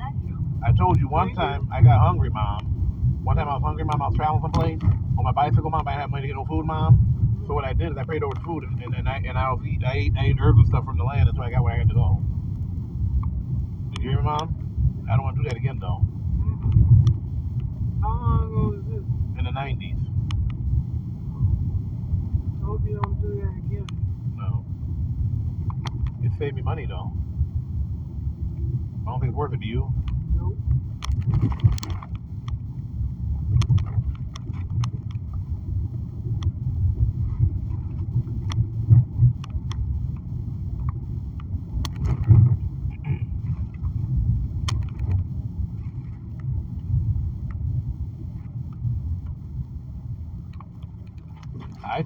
I told you one time I got hungry, mom. One time I was hungry, mom. I was traveling someplace on my bicycle, mom. I didn't have money to get no food, mom. So what I did is I prayed over the food, and, and, and I and I was eat I ate I ate herbs and stuff from the land until I got where I had to go. Did you hear me, mom? I don't want to do that again though. How long ago was this? In the nineties, hope you don't do that again. no. It saved me money though. I don't think it's worth it to you. Nope.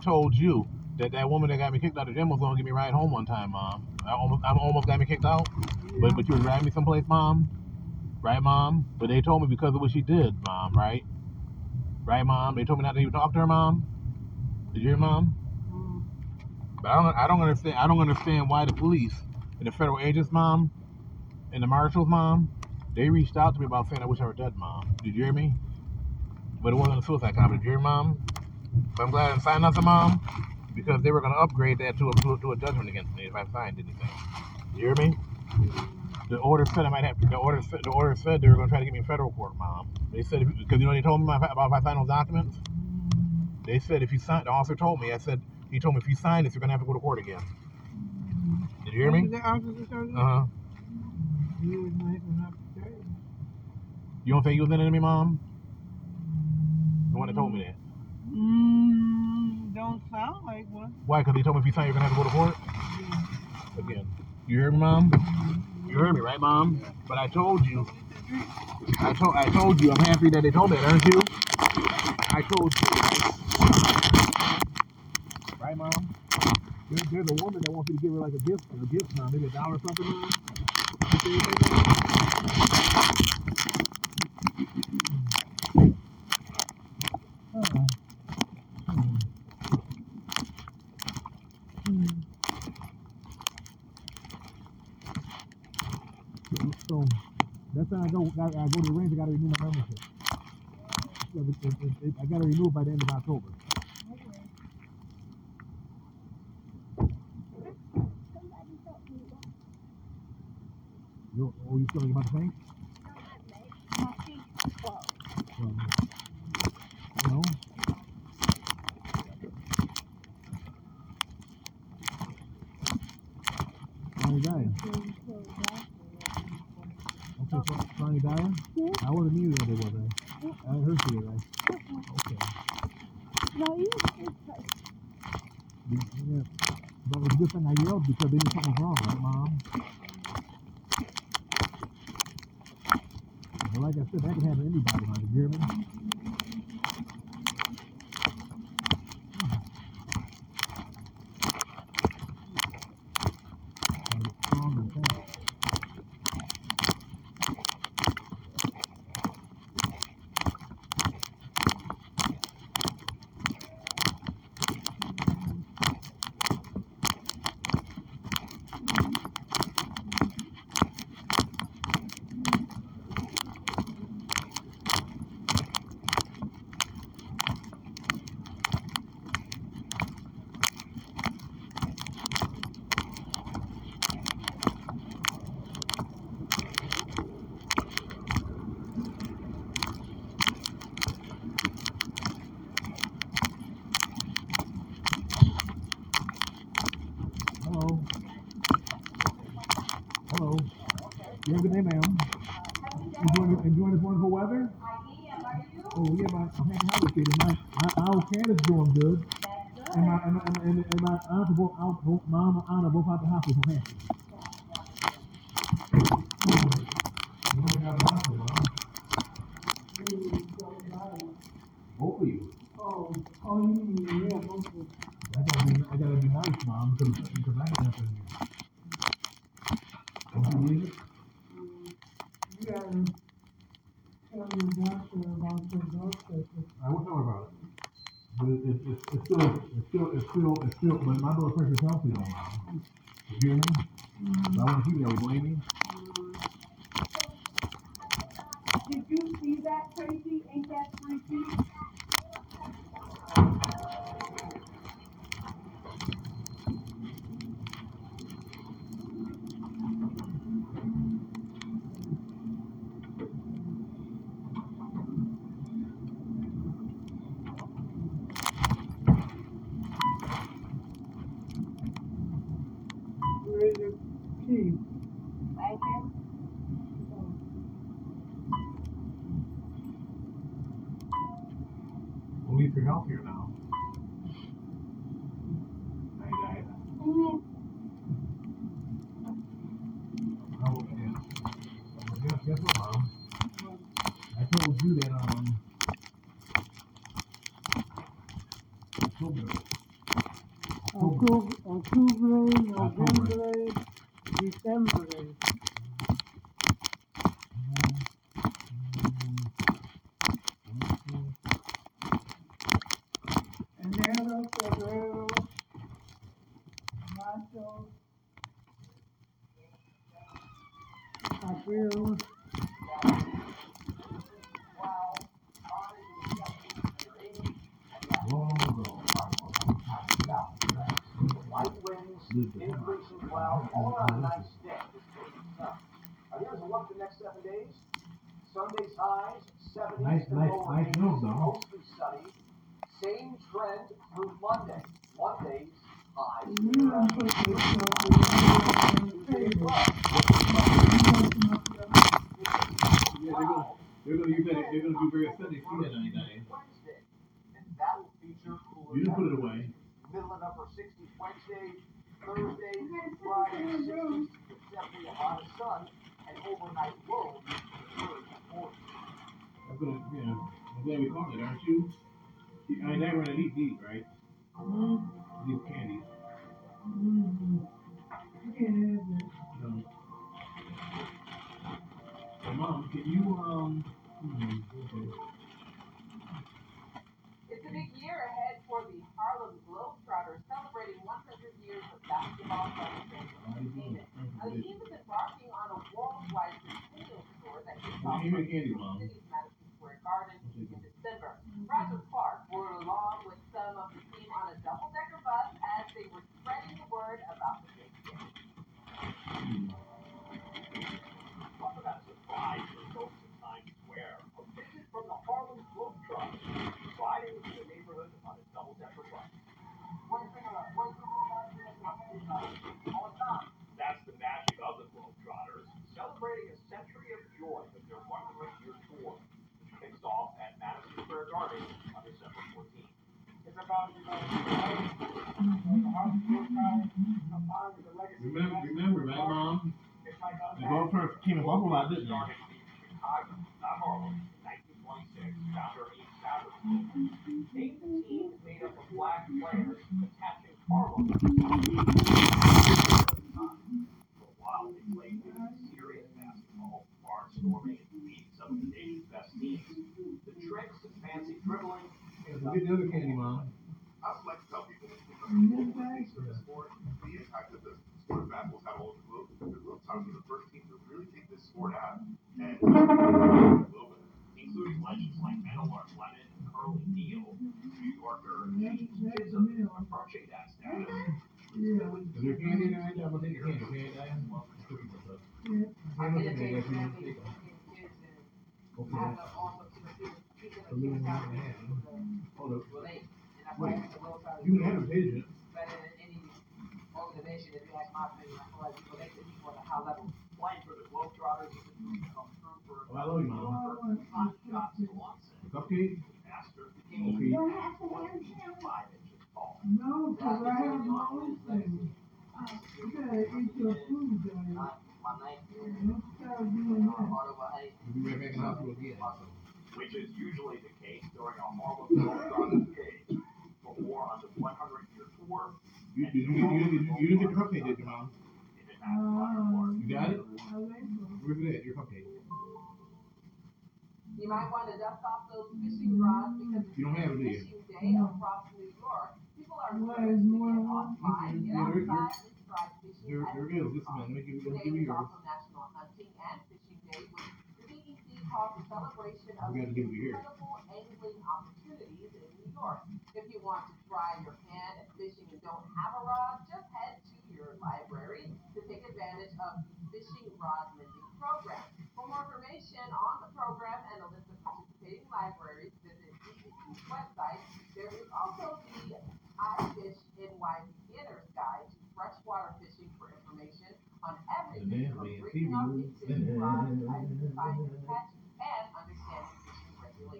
Told you that that woman that got me kicked out of the gym was gonna get me a ride home one time, mom. I almost, I almost got me kicked out, but but you was driving me someplace, mom. Right, mom. But they told me because of what she did, mom. Right. Right, mom. They told me not to even talk to her, mom. Did you hear, mom? But I don't, I don't understand. I don't understand why the police and the federal agents, mom, and the marshals, mom, they reached out to me about saying I wish I were dead, mom. Did you hear me? But it wasn't a suicide comment. Did you hear, mom? But I'm glad I didn't sign nothing, mom, because they were going to upgrade that to a, to a, to a judgment against me if I signed anything. You hear me? The order said I might have. The order said the order said they were going to try to get me in federal court, mom. They said because you know they told me about about if I signed those documents. They said if you sign, the officer told me. I said he told me if you sign this, you're going to have to go to court again. Did you hear me? did the officer tell you? Uh huh. You was nice enough to tell you. You don't think he was to me, mom? The one that told me that. Mm, don't sound like one. Why? Because he told me if you sign, you're going to have to go to court again. You hear me, mom? You heard me, right, mom? But I told you. I told I told you. I'm happy that they told me that, aren't you? I told you. Right, right mom? There, there's a woman that wants you to give her like a gift, a gift, mom, maybe a dollar or something, mom. You say anything, mom? Uh-uh. Hmm. Hmm. So that's how I. I, go to the range. I got to renew my membership. I got to renew it by the end of October. You, oh, you feeling about the thing? October. October, October, October. November, December. Enero, febrero, marzo, abril, Light winds, increasing clouds, all around a nice day. Now, here's a look at the next seven days. Sunday's highs, seventies Nice, nice, nice eighties, news, though. mostly. Same trend through Monday. Monday's highs. you don't put yourself in the table. Yeah, they're gonna, they're gonna use that, they're gonna do very aesthetic, see that on that. Wednesday, and that will feature cooler. You didn't put it away. Middle and upper sixties Wednesday, Thursday, Friday, sixties to seventy, a lot of sun, and overnight lows in the thirties and forties. I'm gonna, you know, I'm glad we caught it, aren't you? I mean, they're gonna eat these, right? These candies. Mhm. You can't have it. So. Mom, can you, um, hmm, okay. It's a big year ahead for the Harlem Globetrotters, celebrating 100 years of basketball celebration How you doing? entertainment. Now, the team is embarking on a worldwide centennial tour that kicks Well, off give me in a candy, Mom. the city's Madison Square Garden in mm-hmm. December. Roger Clark rode along with some of the team on a double-decker bus as they were spreading the word about the big game. Mm-hmm. Talk about surprise for folks in Times Square. A visit from the Harlem Globetrotters, riding through the neighborhood on a double-decker bus. That's the magic of the Globetrotters, celebrating a century of joy with their 100-year tour, which kicks off at Madison on December 14th. It's about, you know, the. Remember, remember, right, Mom? It's like Buffalo, I didn't. Started in Chicago, not Harlem, 1926, founder Abe Satterfield. Named the team made up of black players attaching Harlem For a while, they fancy dribbling Yeah, so get the other candy, Mom. I would like to tell people that And the this guy, of the sport, the impact that the sport of basketball's had all over the globe. The Globetrotters were the first team to really take this sport out and including legends like Meadowlark Lemon and Curly Neal, New Yorker That's- Gene that's Chisholm Neal. approaching that status. yeah, Is there candy in there? I'm gonna take your candy, okay, Diane? yeah. I'm gonna take it, you can take it. Okay, I have that's to also keep it- keep it a little in more account than half. Hold up. relate. And I Wait. think the Globetrotters You can have a pigeon. better than any organization, if you ask my opinion, I feel like we relate to people at a high level. Playing for the Globetrotters is a dream come true for Oh, I love you, Mom. hot shots Swanson. Cupcake? Master Okay. game. Don't have to have him. Five inches tall. No, because I have my own thing. You gotta eat your food, Diane. My, my name Don't start doing is that. Autobahn Hayes. We'll be right back in the hospital again. Which is usually the case during a Harlem Globetrotters game. For more on the 100 year tour, You, you, you, you, you, you didn't get your cupcake, did you, Mom? it is at Roger Clark. You got it? I. Where's it at, your cupcake? You might want to dust off those fishing rods because You don't have it, do you? it's fishing day across New York. People People are Why to more get than one? outside, get You're- you're- and try fishing You're, at. Listen, man. Let me give you, let me give you yours. National Hunting and Fishing Day, which the DEC calls celebration of We gotta give you yours. incredible angling opportunities in New York. If you want to try your hand at fishing and don't have a rod, just head to your library to take advantage of the Fishing Rod Lending Program. For more information on the program and a list of participating libraries, visit DEC's website. There is also the I Fish NY Beginner's Guide to Freshwater Fishing for information on everything from man, breaking TV off news. existing rods, identifying your catch, and understanding fishing regulations. A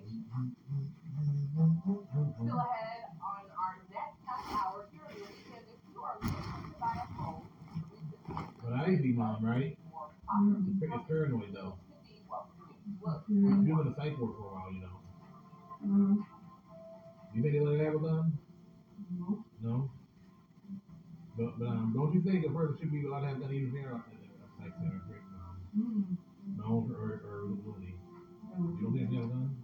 But I be mom, right? par- paranoid though. be you've been the psych ward for a while, you know. Mm, You think they let it a no. No. But but um, don't you think a person should be allowed to have a gun even if they're a a psych center? Mm, No, or or, or Looney. You don't think they have a gun? like you, man. Weather on the one every 10 minutes. Yeah, Also yeah, available on yeah, the yeah, Spectrum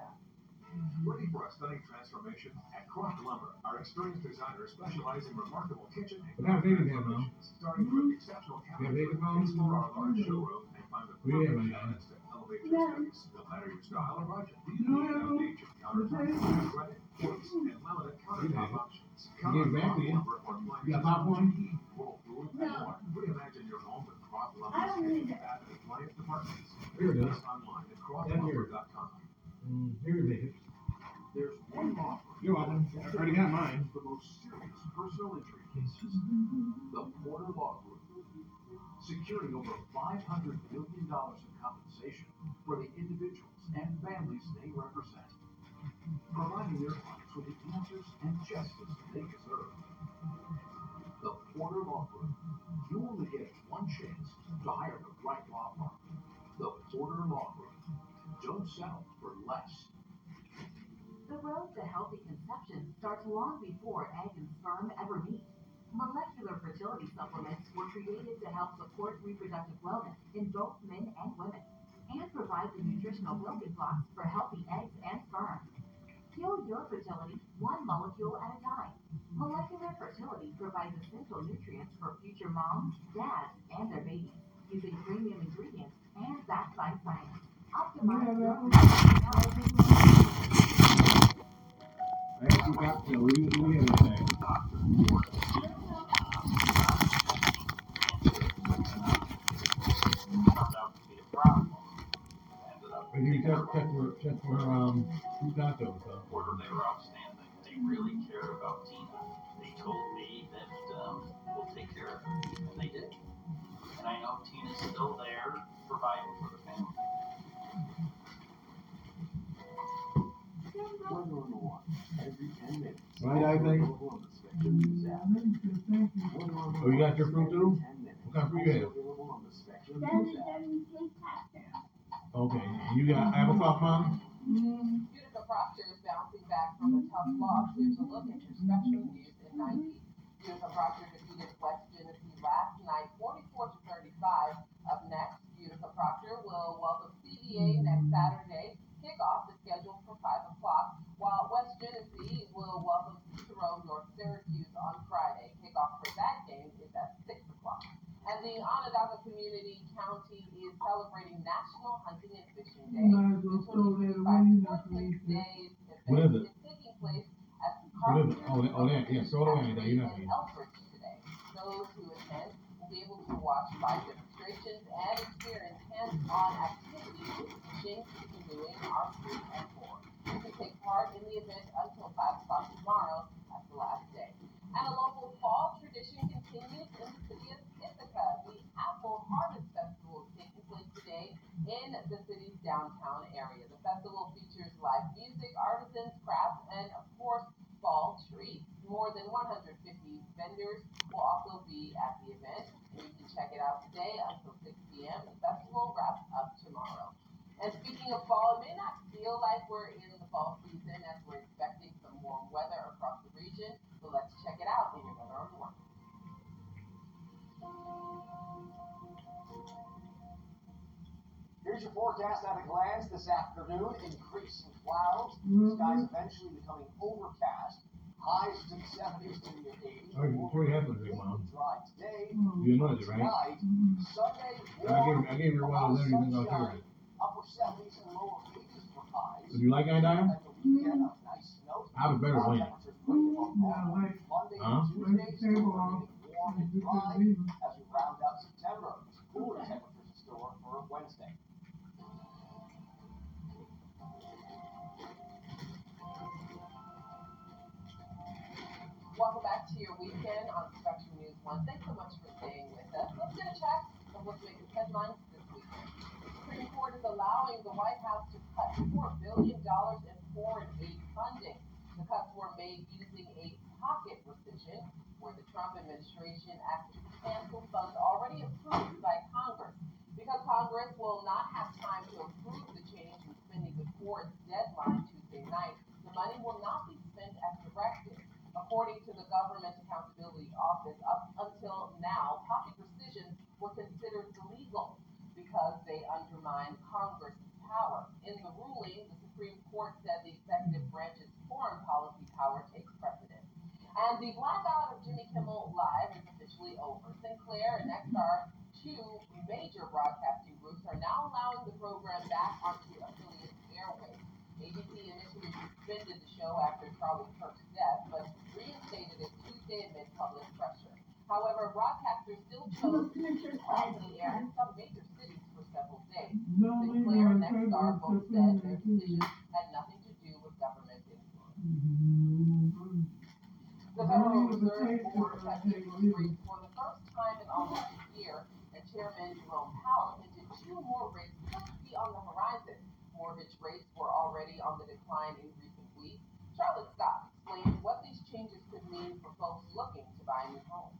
stunning transformation? At Croft Lumber, our experienced designers specialize in remarkable kitchen and kind baby have, Mom? transformations, starting with mm-hmm. exceptional baby, Mom? Explore our large mm-hmm. showroom and find the perfect one, cabinets to elevate Yeah. space, no matter your style or budget. You No, need I an don't. outdated countertop, granite, quartz, and laminate mm-hmm. countertop options? Get on back to. Lumber appliances, You got popcorn? heat, No. Reimagine your home with Croft I don't need and appliance departments. Here it is. online at croftlumber.com. Mm, here it is. One law You're welcome. I already got mine. the most serious personal injury cases. The Porter Law Group. Securing over $500 million in compensation for the individuals and families they represent. Providing their clients with the answers and justice they deserve. The Porter Law Group. You only get one chance to hire the right law firm. The Porter Law Group. Don't settle for less. The road to healthy conception starts long before egg and sperm ever meet. Molecular fertility supplements were created to help support reproductive wellness in both men and women and provide the nutritional building blocks for healthy eggs and sperm. Fuel your fertility one molecule at a time. Molecular fertility provides essential nutrients for future moms, dads, and their babies using premium ingredients and backed by science. Optimize your I. But you check check for um those? They were outstanding. They really cared about Tina. They told me that um, we'll take care of and they did. And I know Tina's still there, providing for the family. Weather on the one every 10 minutes. Right, I think. Available on the Spectrum News app. Thank you, thank you. Weather on the Oh, you got your fruit too? What kind of fruit you have? Okay. You got apple applesauce, mom? Proctor is bouncing back from a tough loss. A look at your special news in 90. Utica Proctor defeated West Genesee last night, 44 to 35. Up next, Utica Proctor will welcome CBA next Saturday. Kickoff is scheduled for 5 o'clock, while West Genesee will welcome Cicero North Syracuse on Friday. Kickoff for that game is at 6 o'clock. And the Onondaga Community County is celebrating National Hunting and Fishing Day. You might as well throw that away, you know, please. Days What is event it? is taking place at Today. Those who attend will be able to watch live demonstrations and experience hands-on activities fishing, canoeing, archery, and more. You can take part in the event until five o'clock tomorrow. That's the last day. And a local fall tradition continues in the city of Ithaca. The Apple Harvest Festival is taking place today in the city's downtown area. The festival features live music, artisans, crafts, and of course, Fall Treat. More than 150 vendors will also be at the event. You can check it out today until 6 p.m. The festival wraps up tomorrow. And speaking of fall, it may not feel like we're in the fall season as we're expecting some warm weather across the region, but let's check it out in your weather on Here's your forecast at a glance this afternoon. Increasing clouds. Mhm. Skies eventually becoming overcast. Highs to the 70s to the 80s. Oh, you sure have it, Mom. Dry today. You know it, right? Tonight, Sunday, I gave, I gave her one of them, even though I sunshine, upper 70s and lower 80s for highs. Do you like that, Diane? And the weekend, a nice note. I have a better High one. temperatures way above Yeah, like, Monday Huh? and Tuesday, Like still table off. remaining warm and dry could leave it. as we round out September. Cooler temperatures in store for Wednesday. Welcome back to your weekend on Spectrum News One. Thanks so much for staying with us. Let's get a check of what's making headlines this weekend. The Supreme Court is allowing the White House to cut four billion dollars in foreign aid funding. The cuts were made using a pocket rescission, where the Trump administration asked to cancel funds already approved by Congress. Because Congress will not have time to approve the change in spending before its deadline Tuesday night, the money will not be. According to the Government Accountability Office, up until now, pocket rescissions were considered illegal because they undermine Congress's power. In the ruling, the Supreme Court said the executive branch's foreign policy power takes precedence. And the blackout of Jimmy Kimmel Live is officially over. Sinclair and Nexstar, two major broadcasting groups, are now allowing the program back onto affiliate airways. ABC initially suspended the show after Charlie Kirk's death, but reinstated it Tuesday amid public pressure. However, broadcasters still chose to keep it on the air in some major cities for several days. Sinclair and Nexstar both said their decision had nothing to do with government influence. Mhm. The Federal Reserve Board of cut it, interest leave it. rates for the first time in almost a year, and Chairman Jerome Powell hinted two more rates could be on the horizon. Mortgage rates were already on the decline in recent weeks. Charlotte Scott explains what these changes could mean for folks looking to buy a new home.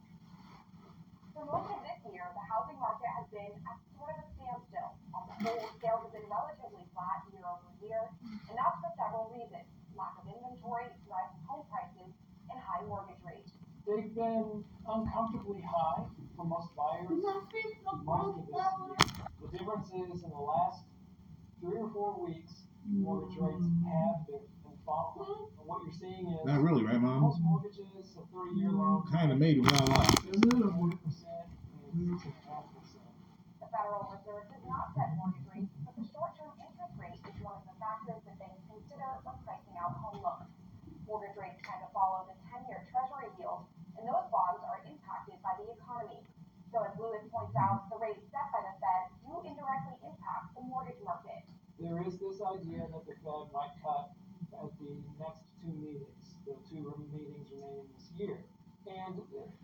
For most of this year, the housing market has been at sort of a standstill. On the whole, sales have been relatively flat year over year, and that's for several reasons. Lack of inventory, rising home prices, and high mortgage rates. They've been uncomfortably high for most buyers most of this year. The difference is in the last three or four weeks, mortgage rates have been been. And what you're seeing is Not really, right, Mom? most mortgages, a thirty-year mm-hmm. loan, Kinda made it without a lot. A little forty bit. percent and six and a half percent. The Federal Reserve does not set mortgage rates, but the short-term interest rate is one of the factors that banks consider when pricing out home loans. Mortgage rates tend to follow the ten-year treasury yield, and those bonds are impacted by the economy. So as Lewis points out, the rates set by the Fed do indirectly impact the mortgage market. There is this idea that the Fed might cut at the next two meetings, the two meetings remaining this year. And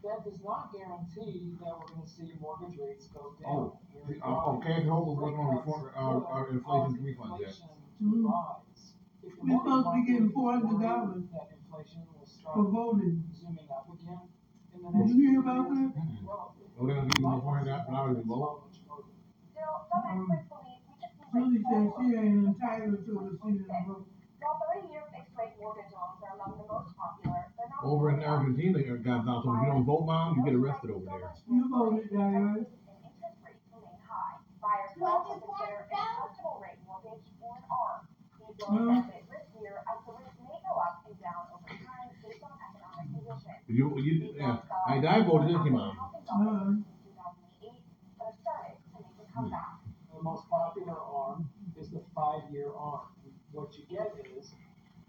that does not guarantee that we're gonna see mortgage rates go down. Oh, We're uh, oh, Kathy Hochul was working on reform, uh, uh, inflation refund yet. inflation to rise. If the We supposed to be getting mortgage $400 market That inflation will For start voting. zooming up again in the Did you hear few about years, that? well, Oh, they're gonna give you might more not 400 see dollars rates lower? fall much further. Still, some experts believe we just need Julie rates said to she ain't entitled to it, she didn't vote. While thirty-year fixed-rate mortgage loans are among the most popular, they're not. Over in Argentina, your guys out, so if you don't vote, Mom, you get arrested over there. You voted, Diane. and interest rates remain high. Buyers can also consider an adjustable rate mortgage or an ARM. These loans are a bit riskier as the rates may go up and down over time based on economic conditions. You, you, yeah, I died voted this, Mom. Two thousand and eight, but started to make a comeback. The most popular arm is the five-year arm. What you get is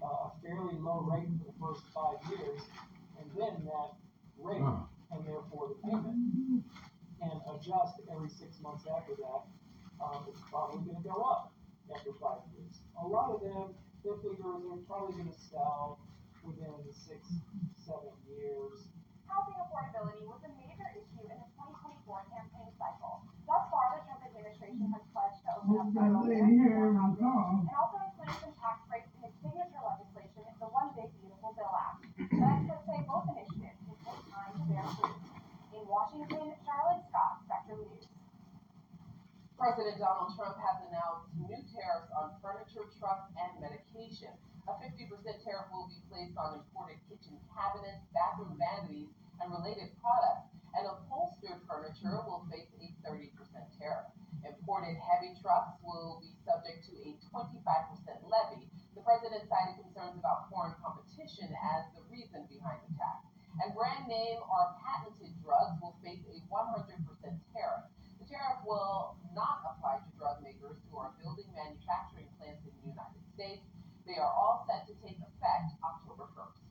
uh, a fairly low rate for the first five years, and then that rate, and therefore the payment, can adjust every six months after that. Um, it's probably gonna go up after five years. A lot of them, they figure they're probably gonna sell within six, seven years. Housing affordability was a major issue in the twenty twenty-four campaign cycle. Thus far, the Trump administration has pledged to open up Who's federal that lady here in the housing, and also included some tax breaks in its signature legislation, the One Big Beautiful Bill Act. But experts say both initiatives will take time to bear fruit. In Washington, Charlotte Scott, Spectrum News. President Donald Trump has announced new tariffs on furniture, trucks, and medication A 50% tariff will be placed on imported kitchen cabinets, bathroom vanities, and related products, and upholstered furniture will face a thirty percent tariff. Imported heavy trucks will be subject to a twenty-five percent levy. The president cited concerns about foreign competition as the reason behind the tax. And brand name or patented drugs will face a one hundred percent tariff. The tariff will not apply to drug makers who are building manufacturing plants in the United States. They are all set to take effect October first.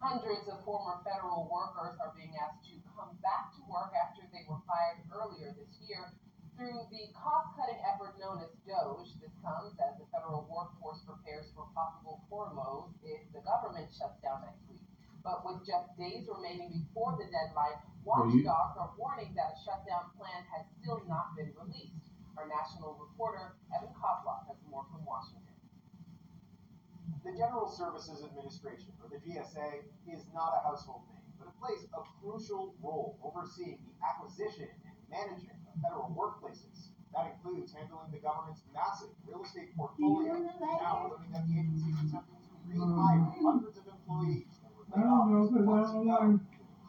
Hundreds of former federal workers are being asked to come back to work after they were fired earlier this year through the cost-cutting effort known as DOGE. This comes as the federal workforce prepares for possible furloughs if the government shuts down next week. But with just days remaining before the deadline, watchdogs are warning that a shutdown plan has still not been released. Our national reporter, Evan Kozloff, has more from Washington. The General Services Administration, or the GSA, is not a household name, but it plays a crucial role overseeing the acquisition and management of federal workplaces. That includes handling the government's massive real estate portfolio. Now we're looking at the agency's attempting to rehire hundreds of employees that were laid off don't know, cause I months don't ago. like,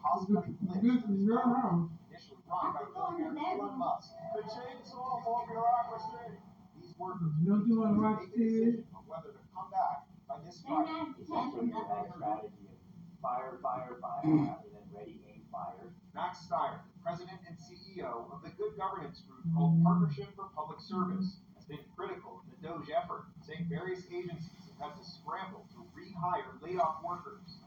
Cost-cutting plans this is your house. initially run by billionaire Elon Musk. The chainsaw for bureaucracy. These workers don't do need to make a decision on whether to come back by this Friday. It's also strategy of fire, fire, fire, rather than ready, aim, fire. Max Stier, president and CEO of the good governance group called Partnership for Public Service, has been critical of the Doge effort, saying various agencies have had to scramble to rehire laid off workers.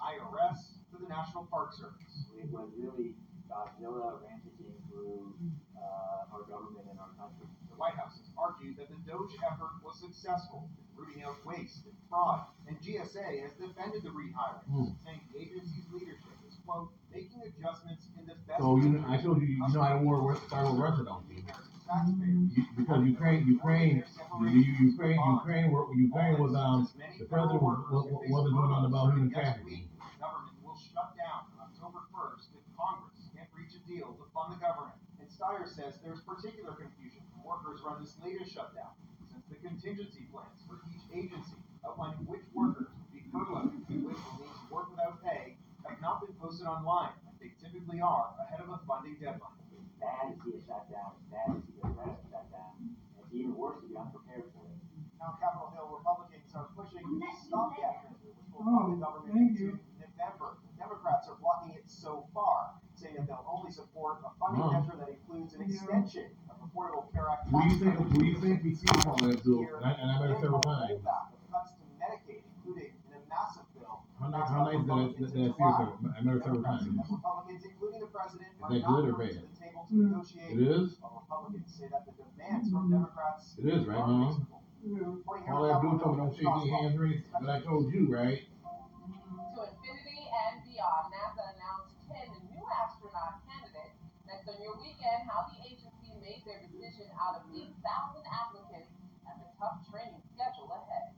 IRS to the National Park Service. It was really Godzilla rampaging through, uh, our government and our country. The White House has argued that the Doge effort was successful in rooting out waste and fraud, and GSA has defended the rehiring, Hmm. saying the agency's leadership is, quote, making adjustments in the best. So you, I told you, you know I don't war with fire with Russia, don't you? You- Because Ukraine, Ukraine, you- Ukraine, Ukraine, were- Ukraine was, um, the president was, was- wasn't doing nothing about human trafficking. The government will shut down on October first if Congress can't reach a deal to fund the government. And Stier says there's particular confusion when workers run this latest shutdown, since the contingency plans for each agency outlining which workers will be furloughed and which will need to work without pay have not been posted online, like they typically are ahead of a funding deadline. It's bad to see a shutdown, it's bad to see the threat of a shutdown, it's even worse to be unprepared for it. Now, Capitol Hill Republicans are pushing the stopgap measure, which will Oh, fund the government thank into. November. Democrats are blocking it so far, saying that they'll only support a funding Wow. measure that includes an extension of Affordable Care Act. What do you think, what do you think we see from that bill? here And I, and I read it and several times. rollback of cuts to Medicaid, including in a massive bill. How nice, passed how nice that, I- Republicans that, in that I see July. it, I read it several times. Republicans, including the president, Is that not good or bad? the table to Mm. negotiate. It is? While Republicans say that the demands from Democrats It is, right, Mom? reasonable. Yeah. All on I do Capitol me don't shake any hands or anything, but I told you, right? To infinity and beyond, NASA announced 10 new astronaut candidates. Next on your weekend, how the agency made their decision out of 8,000 applicants and the tough training schedule ahead.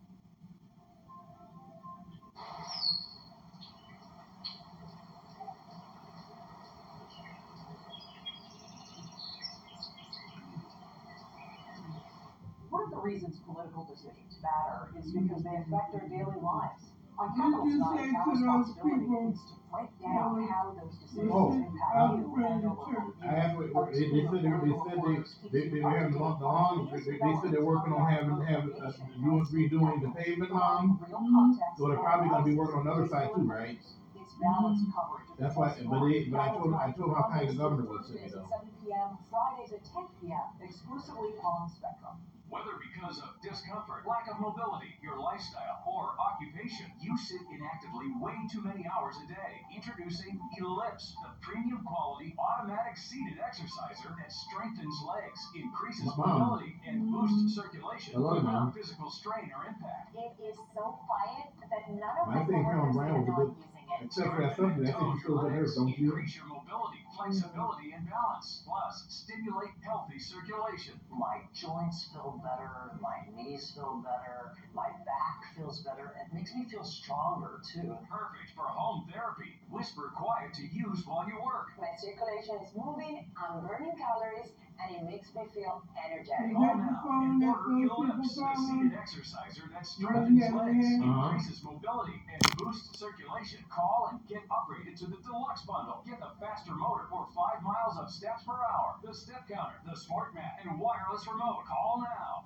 One of the reasons political decisions matter is because they affect our daily lives. On What Capital did you Tonight, our to responsibility people? is to break down how those decisions Oh. impact I'm you and your local. I asked, what- what- they, they said, they, they said they, they, they were having long, the long, they, they they said they're working on having, having, uh, doing, redoing the pavement, mom. real context. So they're probably gonna be working on the other side too, right? It's balanced coverage. That's why, but they, but I told, I told them how kind the governor was to me though. 7 p.m., Fridays at 10 p.m., exclusively on Spectrum. Whether because of discomfort, lack of mobility, your lifestyle, or occupation, you sit inactively way too many hours a day. Introducing Ellipse, the premium quality automatic seated exerciser that strengthens legs, increases Mom. mobility, and boosts circulation Hello, Mom. without physical strain or impact. It is so quiet that none of I my think Colin coworkers Brown even know I'm using it. except for that something, I think he still good nurse, don't you? Increase your mobility, flexibility and balance, plus stimulate healthy circulation. My joints feel better, my knees feel better, my back feels better. It makes me feel stronger too. Perfect for home therapy. Whisper quiet to use while you work. My circulation is moving, I'm burning calories, and it makes me feel energetic. Call now and order Ellipse, a seated exerciser that strengthens legs, Uh-huh. increases mobility, and boosts circulation. Call and get upgraded to the deluxe bundle. Get the faster motor for five miles of steps per hour, the step counter, the smart mat, and wireless remote. Call now.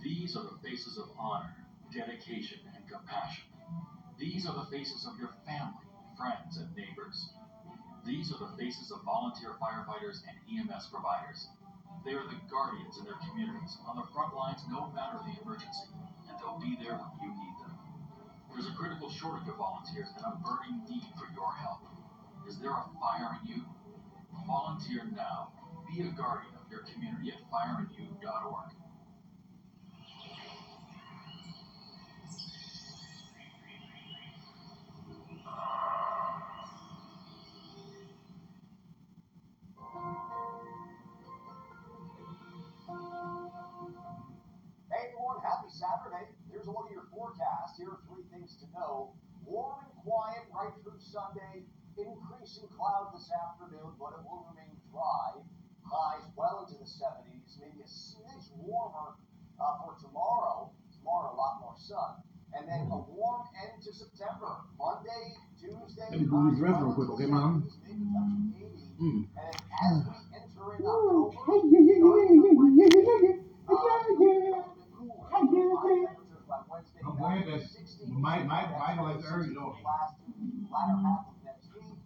These are the faces of honor, dedication, and compassion. These are the faces of your family, friends, and neighbors. These are the faces of volunteer firefighters and EMS providers. They are the guardians in their communities, on the front lines no matter the emergency, and they'll be there when you need them. There's a critical shortage of volunteers and a burning need for your help. Is there a fire in you? Volunteer now. Be a guardian of your community at fireinyou.org. Sunday. Increasing cloud this afternoon, but it will remain dry. Highs well into the 70s, maybe a smidge warmer uh, for tomorrow. Tomorrow, a lot more sun. And then a warm end to September. Monday, Tuesday, Let me do highs this rest well real quick, okay, Mom? maybe touching 80. Mm. And as we enter in October, I'm glad that my my my like early though. last latter half of next week,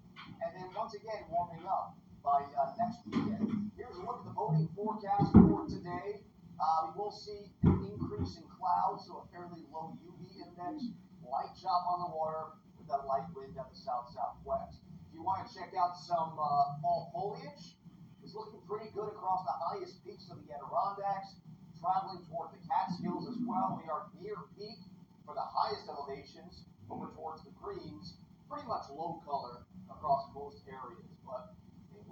and then once again warming up by uh, next weekend. Here's a look at the voting forecast for today. Uh, we will see an increase in clouds, so a fairly low Light chop on the water with that light wind at the south southwest. If you want to check out some uh, fall foliage, it's looking pretty good across the highest peaks of the Adirondacks, traveling toward the Catskills as well. We are near peak for the highest elevations over towards the greens, pretty much low color across most areas, but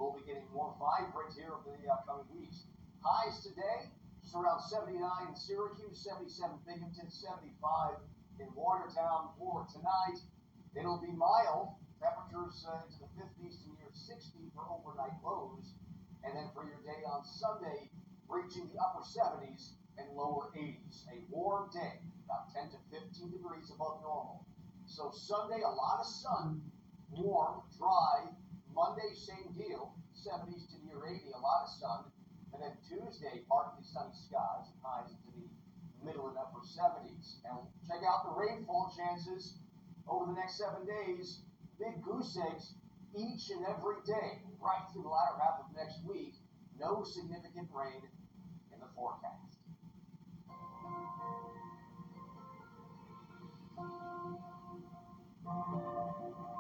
will be getting more vibrant here over the uh, coming weeks. Highs today, just around 79 in Syracuse, 77 Binghamton, 75 in Watertown for tonight. It'll be mild, temperatures uh, into the 50s to near 60 for overnight lows, and then for your day on Sunday, reaching the upper 70s and lower 80s. A warm day, about 10 to 15 degrees above normal. So Sunday, a lot of sun, warm, dry. Monday, same deal, 70s to near 80, a lot of sun. And then Tuesday, partly sunny skies, highs into the middle and upper 70s. And check out the rainfall chances over the next seven days. Big goose eggs each and every day, right through the latter half of next week. No significant rain in the forecast. NASA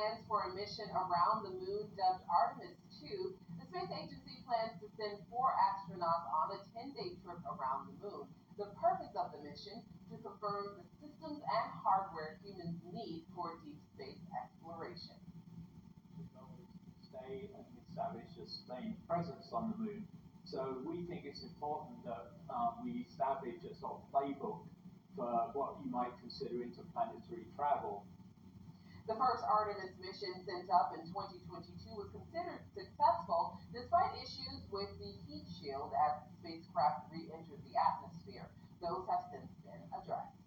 plans for a mission around the moon dubbed Artemis 2. The space agency plans to send four astronauts on a 10 day trip around the moon. The purpose of the mission to confirm the systems and hardware humans need for deep space exploration. stay and establish a sustained presence on the moon. So we think it's important that um, we establish a sort of playbook for what you might consider interplanetary travel. The first Artemis mission sent up in 2022 was considered successful despite issues with the heat shield as the spacecraft re entered the atmosphere. Those have since been addressed.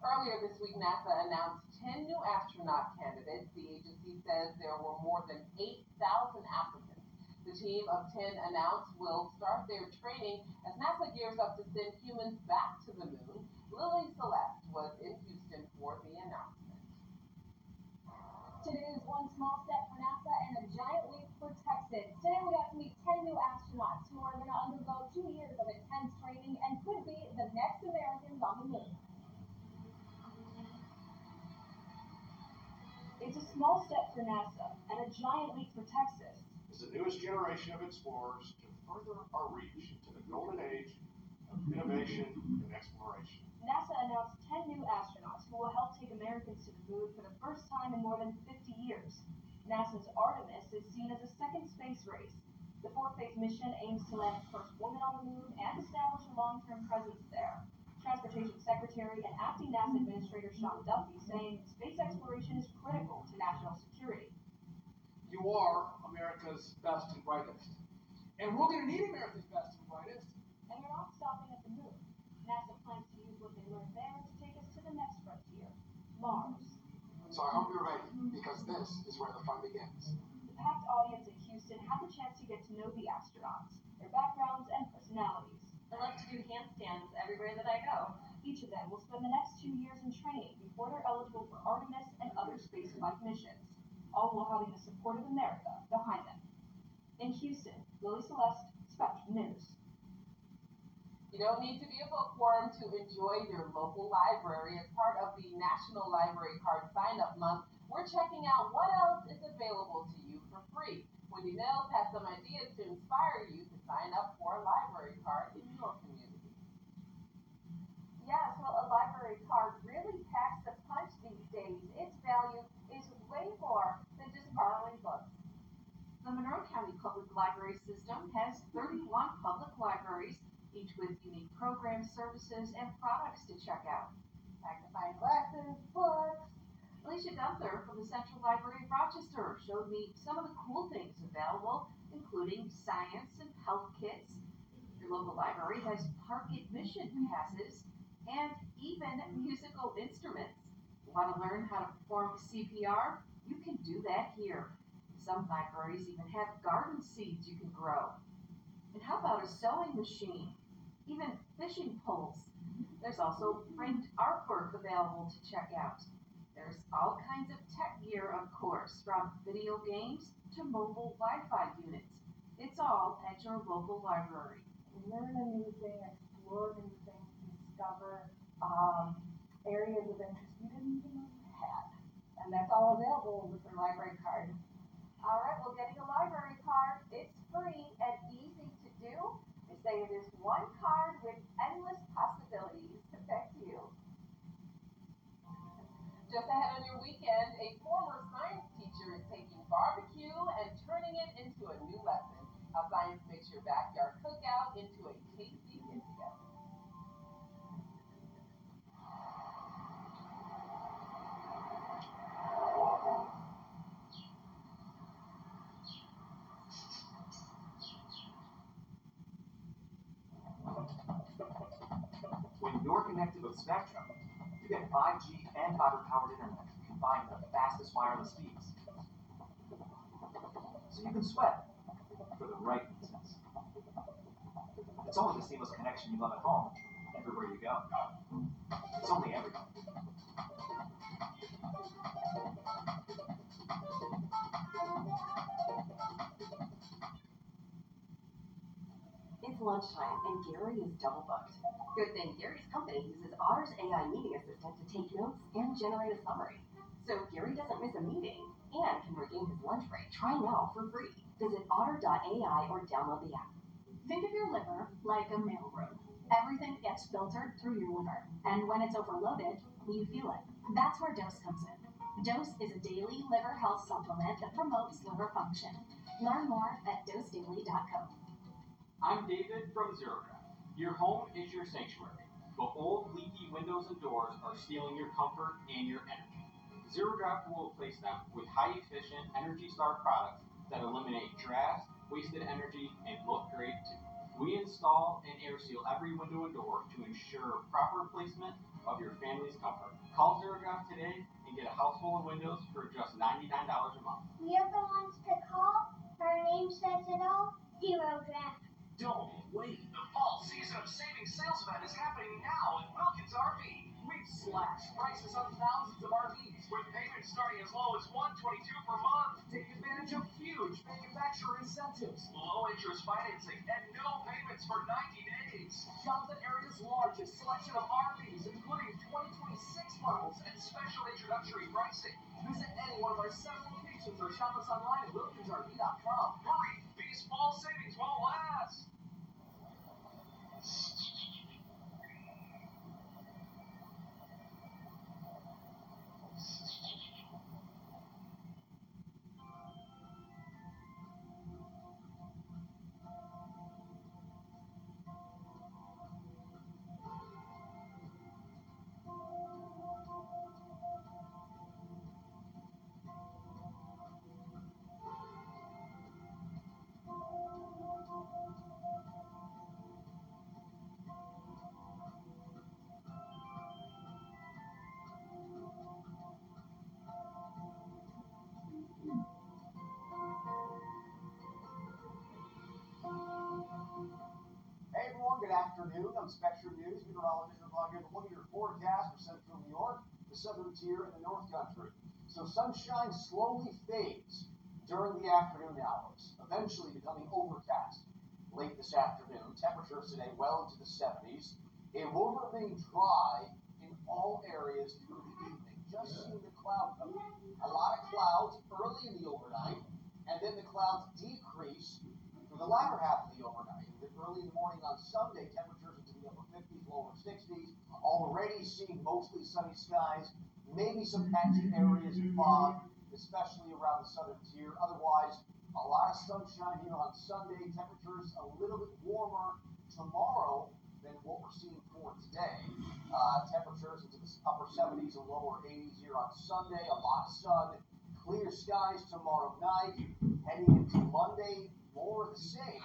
Earlier this week, NASA announced 10 new astronaut candidates. The agency says there were more than 8,000 applicants. The team of 10 announced will start their training as NASA gears up to send humans back to the moon. Lily Celeste was in Houston for the announcement. Today is one small step for NASA and a giant leap for Texas. Today we got to meet 10 new astronauts who are going to undergo two years of intense training and could be the next Americans on the moon. It's a small step for NASA and a giant leap for Texas. Is the newest generation of explorers to further our reach to the golden age of innovation and exploration. NASA announced 10 new astronauts who will help take Americans to the moon for the first time in more than 50 years. NASA's Artemis is seen as a second space race. The fourth phase mission aims to land the first woman on the moon and establish a long term presence there. Transportation Secretary and acting NASA Administrator Sean Duffy saying space exploration is critical to national security. You are America's best and brightest. And we're going to need America's best and brightest. And we're not stopping at the moon. NASA plans to use what they learned there to take us to the next Mars. So I hope you're ready, because this is where the fun begins. The packed audience in Houston had the chance to get to know the astronauts, their backgrounds, and personalities. I love to do handstands everywhere that I go. Each of them will spend the next two years in training before they're eligible for Artemis and other spaceflight missions, all while having the support of America behind them. In Houston, Lily Celeste, Spectrum News. You don't need to be a bookworm to enjoy your local library. As part of the National Library Card Sign Up Month, we're checking out what else is available to you for free. Wendy Mills has some ideas to inspire you to sign up for a library card in your community. Yes, well, a library card really packs the punch these days. Its value is way more than just borrowing books. The Monroe County Public Library System has 31 public libraries, each with unique programs, services, and products to check out. Magnifying glasses, books. Alicia Gunther from the Central Library of Rochester showed me some of the cool things available, including science and health kits. Your local library has park admission passes and even musical instruments. Want to learn how to perform CPR? You can do that here. Some libraries even have garden seeds you can grow. And how about a sewing machine? Even fishing poles. There's also print artwork available to check out. There's all kinds of tech gear, of course, from video games to mobile Wi-Fi units. It's all at your local library. Learn a new thing, explore new things, discover um, areas of interest you didn't even know you had. And that's all available with your library card. All right, well, getting a library card, it's free and easy to do. It is one card with endless possibilities. To you. Just ahead on your weekend, a former science teacher is taking barbecue and turning it into a new lesson. How science makes your backyard cookout into a tasty get together. When you're connected with Spectrum, you get 5G and fiber-powered internet combined with the fastest wireless speeds. So you can sweat for the right reasons. It's only the seamless connection you love at home, everywhere you go. It's only everything. It's lunchtime and Gary is double booked. Good thing Gary's company uses Otter's AI meeting assistant to take notes and generate a summary. So Gary doesn't miss a meeting and can regain his lunch break. Try now for free. Visit otter.ai or download the app. Think of your liver like a mailroom. Everything gets filtered through your liver, and when it's overloaded, you feel it. That's where Dose comes in. Dose is a daily liver health supplement that promotes liver function. Learn more at dosedaily.co. I'm David from ZeroDraft. Your home is your sanctuary, but old leaky windows and doors are stealing your comfort and your energy. ZeroDraft will replace them with high efficient Energy Star products that eliminate drafts, wasted energy, and look great too. We install and air seal every window and door to ensure proper placement of your family's comfort. Call ZeroDraft today and get a house full of windows for just $99 a month. We're the ones to call. Our name says it all. Zero draft. Don't wait. The fall season of saving sales event is happening now at Wilkins RV. We've slashed prices on thousands of RVs with payments starting as low as 122 per month. Take advantage of huge manufacturer incentives, low interest financing, and no payments for 90 days. Shop the area's largest selection of RVs, including 2026 models and special introductory pricing. Visit any one of our seven locations or shop us online at wilkinsrv.com. Hurry! These fall savings won't last! I'm Spectrum News meteorologist here to look at your forecast for central New York, the southern tier, and the north country. So sunshine slowly fades during the afternoon hours, eventually becoming overcast late this afternoon. Temperatures today well into the 70s. It will remain dry in all areas through the evening. Just seeing the cloud cover. A lot of clouds early in the overnight, and then the clouds decrease for the latter half of the overnight. And early in the morning on Sunday, temperatures upper 50s, lower 60s. Already seeing mostly sunny skies, maybe some patchy areas of fog, especially around the southern tier. Otherwise, a lot of sunshine here on Sunday. Temperatures a little bit warmer tomorrow than what we're seeing for today. Uh, temperatures into the upper 70s and lower 80s here on Sunday. A lot of sun, clear skies tomorrow night. Heading into Monday, more of the same.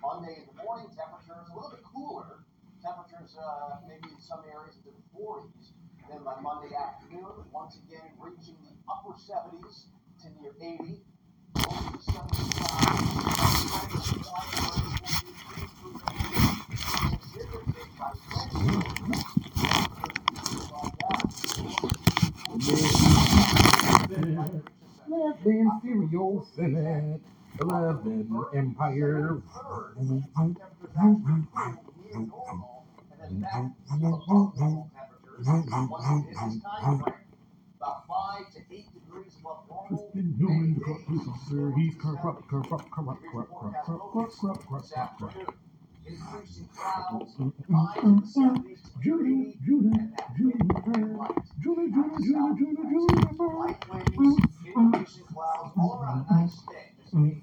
Monday in the morning, temperatures a little bit cooler. Temperatures uh, maybe in some areas into the 40s. Then by Monday afternoon, once again reaching the upper 70s to near 80. Over 11 cereal Senate, 11 Empire. About 5 to 8 degrees above normal. Been doing police officer, he's corrupt, corrupt, corrupt, corrupt, corrupt, corrupt, corrupt, corrupt, corrupt, corrupt, corrupt. Increasing clouds, highs in the 70s Judy, Judy, Judy, Judy, Judy, Judy, Judy, Judy, light winds, increasing clouds, all around a nice day. This being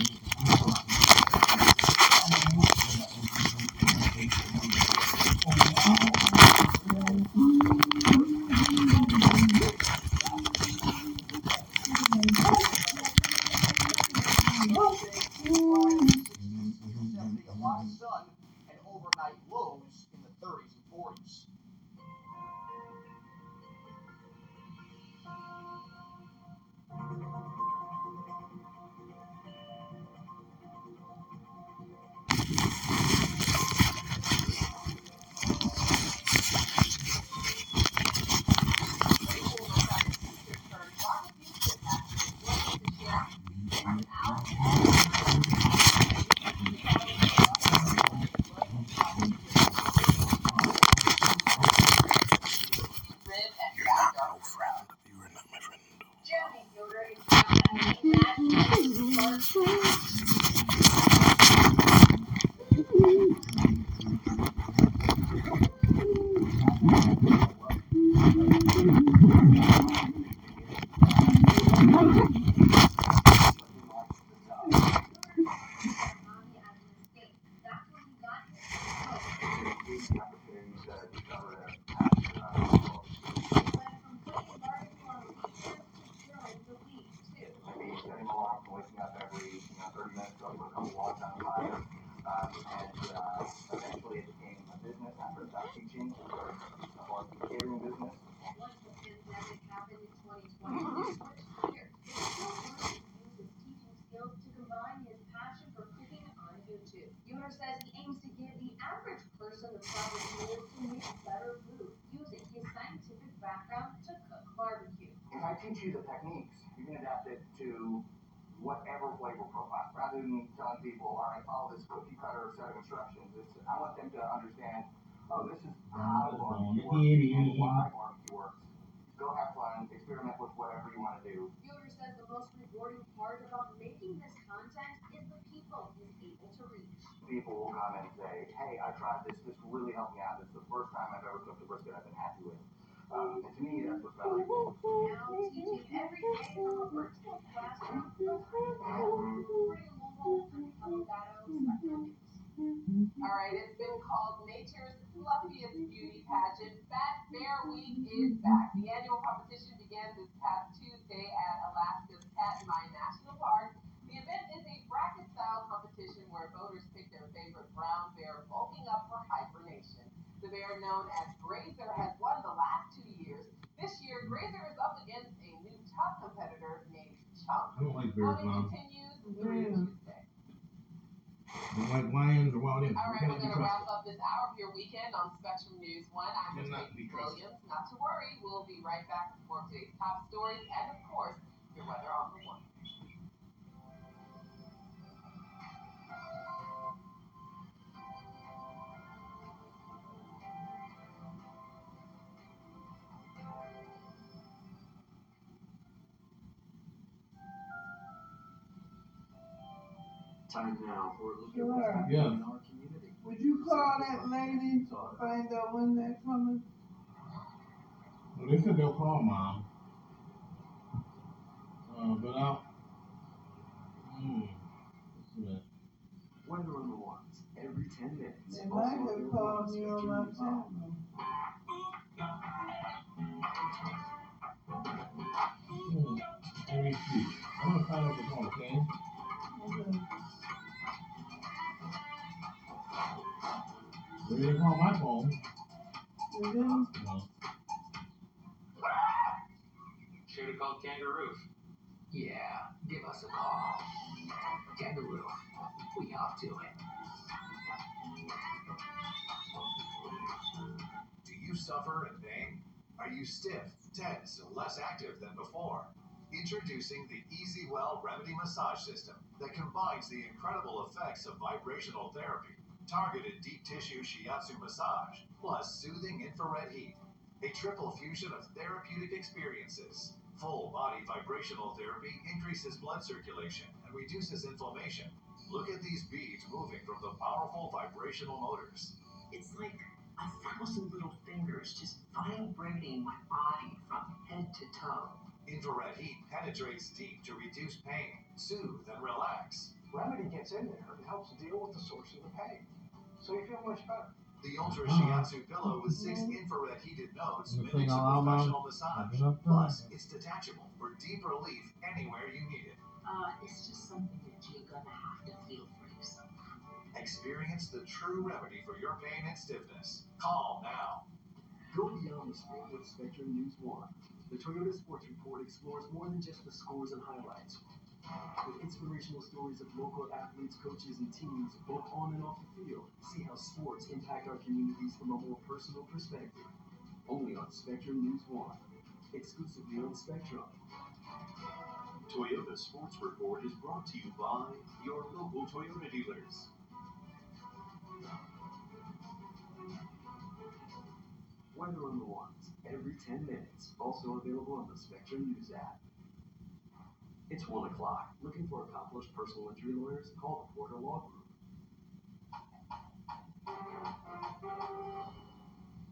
would probably live to make a better food using his scientific background to cook barbecue. If I teach you the techniques, you can adapt it to whatever flavor profile. Rather than telling people, all right, follow this cookie cutter set of instructions, it's, I want them to understand, oh, this is how barbecue works, barbecue works. Go have fun, experiment People will come and say, hey, I tried this, this really helped me out. This is the first time I've ever cooked a brisket I've been happy with. Um, and to me, that's what's valuable. Now teaching All right, it's been called Nature's Fluffiest Beauty Pageant. Fat Bear Week is back. The annual competition began this past Tuesday at Alaska's Katmai National Park. The event is a bracket-style competition where voters pick their favorite brown bear bulking up for hibernation. The bear known as Grazer has won the last two years. This year, Grazer is up against a new tough competitor named Chunk. I don't like bears, Voting Mom. continues through mm. Tuesday. I don't like lions or wild animals. All You we're gonna wrap trusted. up this hour of your weekend on Spectrum News One. I'm Cannot Miss be Katie trusted. Williams. Not to worry, we'll be right back with more of today's top stories and, of course, your weather on the one. Time now for a look at what's happening Yeah. in our community. Would you call that lady, find out when they're coming? Well, they said they'll call mom. Uh, but I'll. Hmm. What's the matter? Weather on every 10 minutes. They might have called me on my phone. Hmm. Let me see. I'm gonna find out the phone, okay? Okay. They didn't call my phone. Mm-hmm. They didn't? No. Should have called Kangaroo. Yeah, give us a call. Kangaroo, we up to it. Do you suffer in pain? Are you stiff, tense, and less active than before? Introducing the EasyWell Remedy Massage System that combines the incredible effects of vibrational therapy, targeted deep tissue shiatsu massage, plus soothing infrared heat. A triple fusion of therapeutic experiences. Full body vibrational therapy increases blood circulation and reduces inflammation. Look at these beads moving from the powerful vibrational motors. It's like a thousand little fingers just vibrating my body from head to toe. Infrared heat penetrates deep to reduce pain, soothe, and relax. Remedy gets in there and helps deal with the source of the pain. So you feel much better. The Ultra Shiatsu pillow with six infrared heated nodes You mimics clean a all professional massage. Plus, it's detachable for deep relief anywhere you need it. Uh, it's just something that you're gonna have to feel for yourself. Experience the true remedy for your pain and stiffness. Call now. Go beyond the sport with Spectrum News One. The Toyota Sports Report explores more than just the scores and highlights. With inspirational stories of local athletes, coaches, and teams, both on and off the field, see how sports impact our communities from a more personal perspective. Only on Spectrum News One. Exclusively on Spectrum. Toyota Sports Report is brought to you by your local Toyota dealers. Weather on the ones every 10 minutes. Also available on the Spectrum News app. It's 1 o'clock. Looking for accomplished personal injury lawyers? Call the Porter Law Group.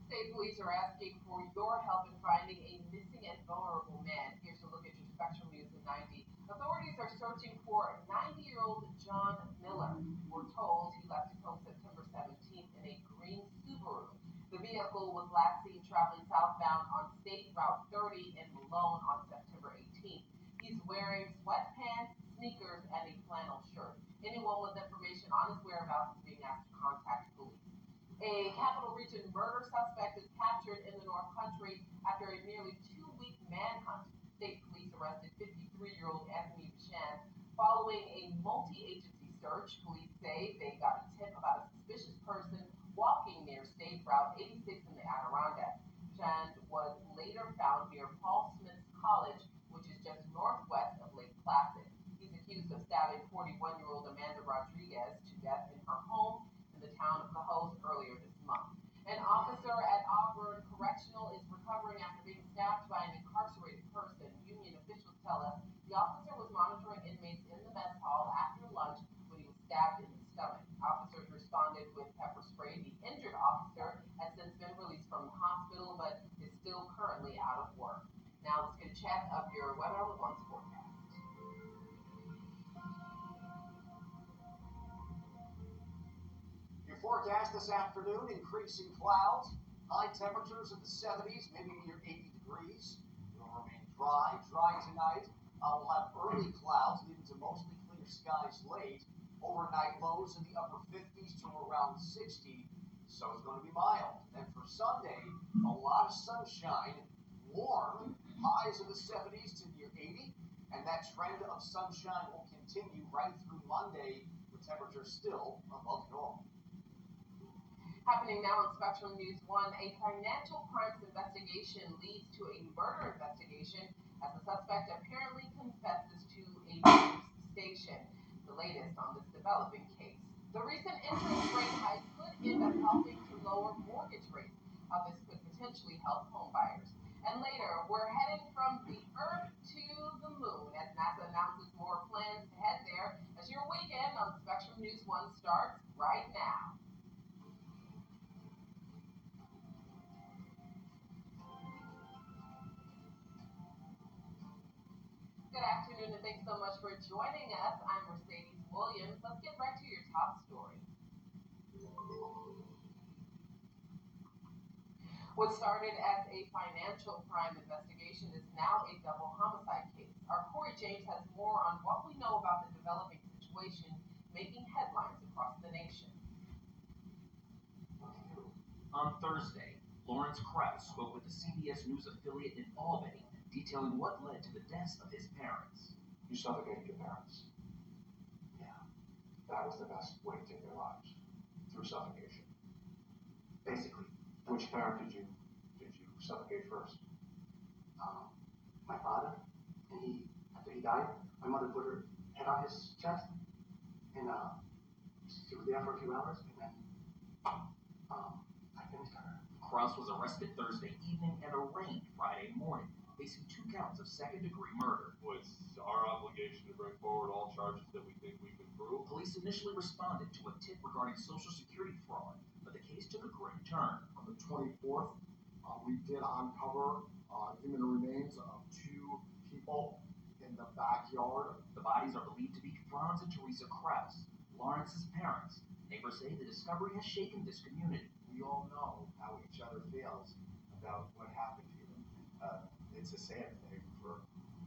State police are asking for your help in finding a missing and vulnerable man. Here's a look at your Spectrum News at 90. Authorities are searching for 90-year-old John Miller. We're told he left his home September 17th in a green Subaru. The vehicle was last seen traveling southbound on State Route 30 in Malone on September 18th. He's wearing sweatpants, sneakers, and a flannel shirt. Anyone with information on his whereabouts is being asked to contact police. A Capital Region murder suspect is captured in the North Country after a nearly two-week manhunt. State police arrested 53-year-old Anthony Bishan following a multi-agency search. Police say they got a tip about a suspicious person walking near State Route 86 in the Adirondacks. Chand was later found near Paul Smith College, which is just northwest of Lake Placid. He's accused of stabbing 41-year-old Amanda Rodriguez to death in her home in the town of Cohoes earlier this month. An officer at Auburn Correctional is recovering after being stabbed by an incarcerated person. Union officials tell us the officer was monitoring inmates in the mess hall after lunch when he was stabbed in the responded with pepper spray. The injured officer has since been released from the hospital, but is still currently out of work. Now let's get a check of your weather with one's forecast. Your forecast this afternoon, increasing clouds, high temperatures in the 70s, maybe near 80 degrees. It'll remain dry, dry tonight. Uh, we'll have early clouds leading to mostly clear skies late. Overnight lows in the upper 50s to around 60. So it's going to be mild. And for Sunday, a lot of sunshine, warm, highs in the 70s to near 80. And that trend of sunshine will continue right through Monday with temperatures still above normal. Happening now on Spectrum News 1, a financial crimes investigation leads to a murder investigation as the suspect apparently confesses to a news station. The latest on this developing case. The recent interest rate hike could end up helping to lower mortgage rates. How this could potentially help home buyers. And later, we're headed from the Earth to the Moon as NASA announces more plans to head there as your weekend on Spectrum News 1 starts right now. Good afternoon and thanks so much for joining us. I'm Williams. Let's get right to your top story. What started as a financial crime investigation is now a double homicide case. Our Corey James has more on what we know about the developing situation making headlines across the nation. On Thursday, Lorenz Kraus spoke with the CBS News affiliate in Albany, detailing what led to the deaths of his parents. You suffocated your parents. That was the best way to take their lives. Through suffocation. Basically, which parent did you did you suffocate first? Um, my father, and he, after he died, my mother put her head on his chest, and uh, she was there for a few hours, and then um, I finished her. Kraus was arrested Thursday evening and arraigned Friday morning, facing two counts of second degree murder. It's our obligation to bring forward all charges that we think we can prove. Police initially responded to a tip regarding Social Security fraud, but the case took a grim turn. On the 24th, uh, we did uncover uh, human remains of two people in the backyard. The bodies are believed to be Franz and Teresa Kraus, Lorenz's parents. Neighbors say the discovery has shaken this community. We all know how each other feels about what happened to them. Uh, it's a sad thing for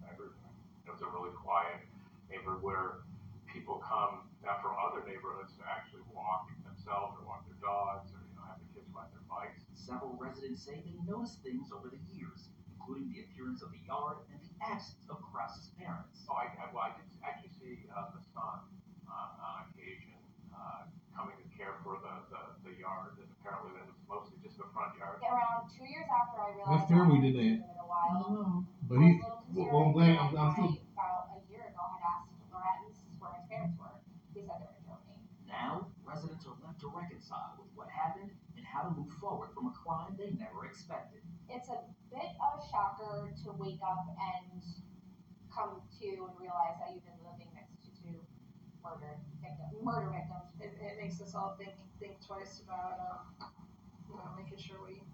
everyone. It was a really quiet neighborhood where people come now from other neighborhoods to actually walk themselves or walk their dogs or you know have the kids ride their bikes. Several residents say they noticed things over the years, including the appearance of the yard and the absence of Kraus's parents. So I, I, well, I could actually see uh, the son uh, on occasion uh, coming to care for the, the, the yard, and apparently that was mostly just the front yard. Around two years after I realized What family did I they? hadn't seen him in a But he, well, I'm glad, I'm, I'm I, still, about a year ago, had asked Lorenz where his parents were. He said they were in Germany. Now, residents are left to reconcile with what happened and how to move forward from a crime they never expected. It's a bit of a shocker to wake up and come to and realize that you've been living next to two murder victims. Murder victims. It, it makes us all think think twice about um, you know making sure we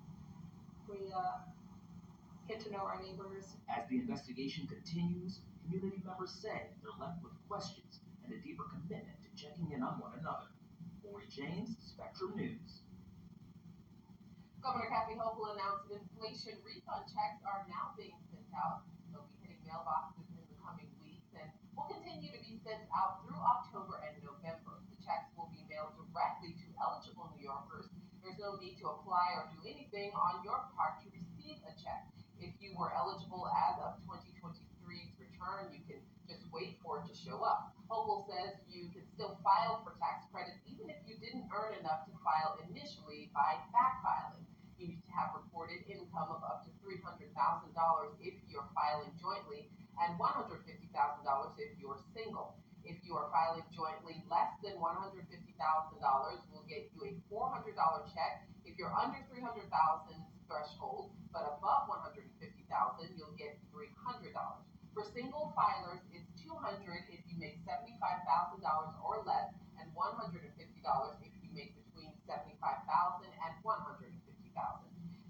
we uh, get to know our neighbors. As the investigation continues, community members say they're left with questions and a deeper commitment to checking in on one another. Corey James, Spectrum News. Governor Kathy Hochul announced inflation refund checks are now being sent out. They'll be hitting mailboxes in the coming weeks and will continue to be sent out through October and November. The checks will be mailed directly to eligible New Yorkers. There's no need to apply or do anything on your part to receive a check. If you were eligible as of 2023's return, you can just wait for it to show up. Hochul says you can still file for tax credits even if you didn't earn enough to file initially by back filing. You need to have reported income of up to $300,000 if you're filing jointly and $150,000 if you're single. If you are filing jointly, less than $150,000 will get you a $400 check. If you're under 300,000 threshold, but above 150,000, you'll get $300. For single filers, it's 200 if you make $75,000 or less, and $150 if you make between 75,000 and 150,000.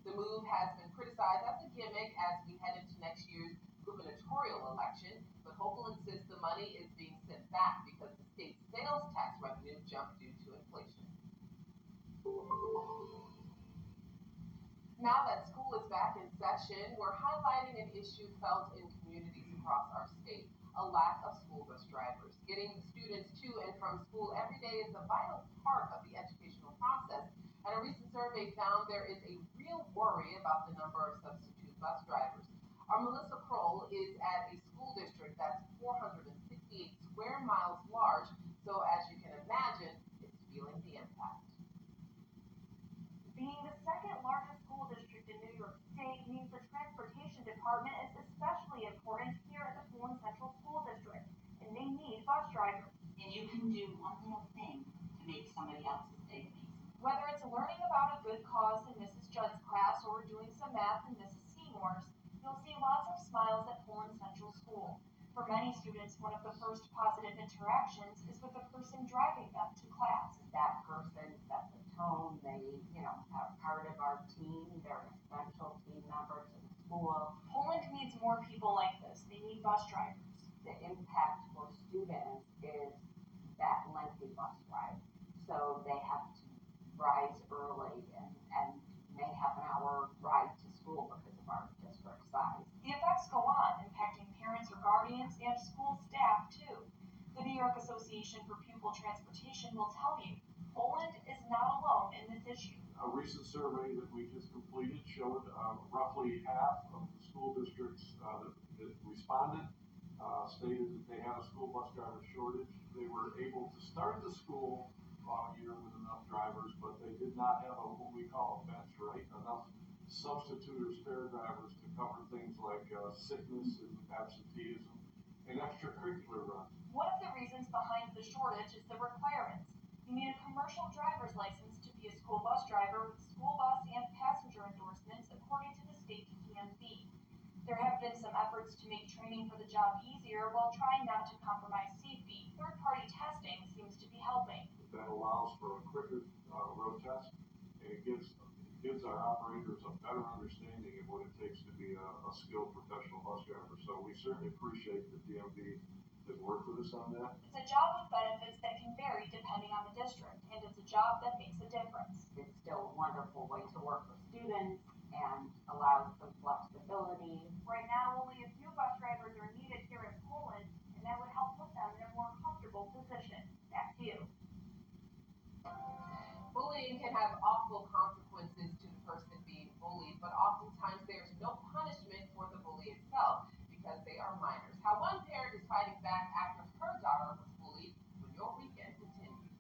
The move has been criticized as a gimmick as we head into next year's gubernatorial election, but Hochul insists the money is being sent back because the state's sales tax revenue jumped due to inflation. Now that school is back in session, we're highlighting an issue felt in communities across our state, a lack of school bus drivers. Getting students to and from school every day is a vital part of the educational process, and a recent survey found there is a real worry about the number of substitute bus drivers. Our Melissa Kroll is at a school district that's 468 square miles large, so as you can imagine, it's feeling the impact. Being the second largest school district in New York means the transportation department is especially important here at the Florence Central School District, and they need bus drivers. And you can do one little thing to make somebody else's day amazing. Whether it's learning about a good cause in Mrs. Judd's class or doing some math in Mrs. Seymour's, you'll see lots of smiles at Florence Central School. For many students, one of the first positive interactions is with the person driving them to class. that person sets tone, they, you know, are part of our team, they're an essential team member to the school. Poland needs more people like this. They need bus drivers. The impact for students is that lengthy bus ride. So they have to rise early and, and may have an hour ride to school because of our district size. The effects go on, impacting parents or guardians and school staff too. The New York Association for Pupil Transportation will tell you, Poland is not alone in this issue. A recent survey that we just completed showed um, roughly half of the school districts uh, that, that responded uh, stated that they had a school bus driver shortage. They were able to start the school uh, year with enough drivers, but they did not have a, what we call a bench, right? Enough substitute or spare drivers to cover things like uh, sickness and absenteeism and extracurricular runs. One of the reasons behind the shortage is the requirements. You need a commercial driver's license to be a school bus driver with school bus and passenger endorsements according to the state DMV. There have been some efforts to make training for the job easier while trying not to compromise safety. Third-party testing seems to be helping. That allows for a quicker uh, road test and it gives gives our operators a better understanding of what it takes to be a, a skilled professional bus driver. So we certainly appreciate the DMV has worked with us on that. It's a job with benefits that can vary depending on the district, and it's a job that makes a difference. It's still a wonderful way to work with students and allows some flexibility. Right now, only a few bus drivers are needed here in Poland, and that would help put them in a more comfortable position. Back to you. Bullying can have awful consequences to the person being bullied, but oftentimes there's no punishment for the bully itself because they are minors. How one parent is fighting back after her daughter was bullied when your weekend continues.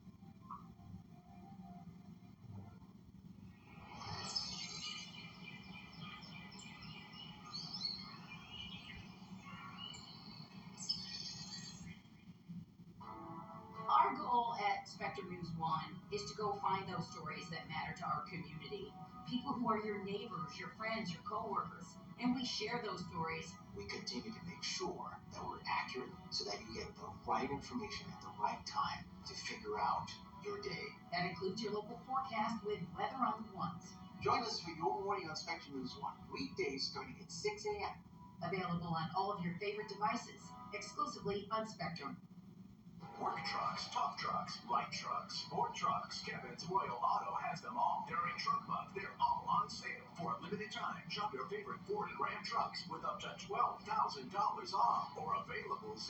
Our goal at Spectrum News One is to go find those stories that matter to our community. People who are your neighbors, your friends, your coworkers. And we share those stories. We continue to make sure that we're accurate so that you get the right information at the right time to figure out your day. That includes your local forecast with weather on the ones. Join us for your morning on Spectrum News One, weekdays starting at 6 a.m. Available on all of your favorite devices, exclusively on Spectrum. Work trucks, tough trucks, light trucks, sport trucks. Kevin's Royal Auto has them all. During Truck Month, they're all on sale. For a limited time, shop your favorite Ford and Ram trucks with up to $12,000 off or available 0%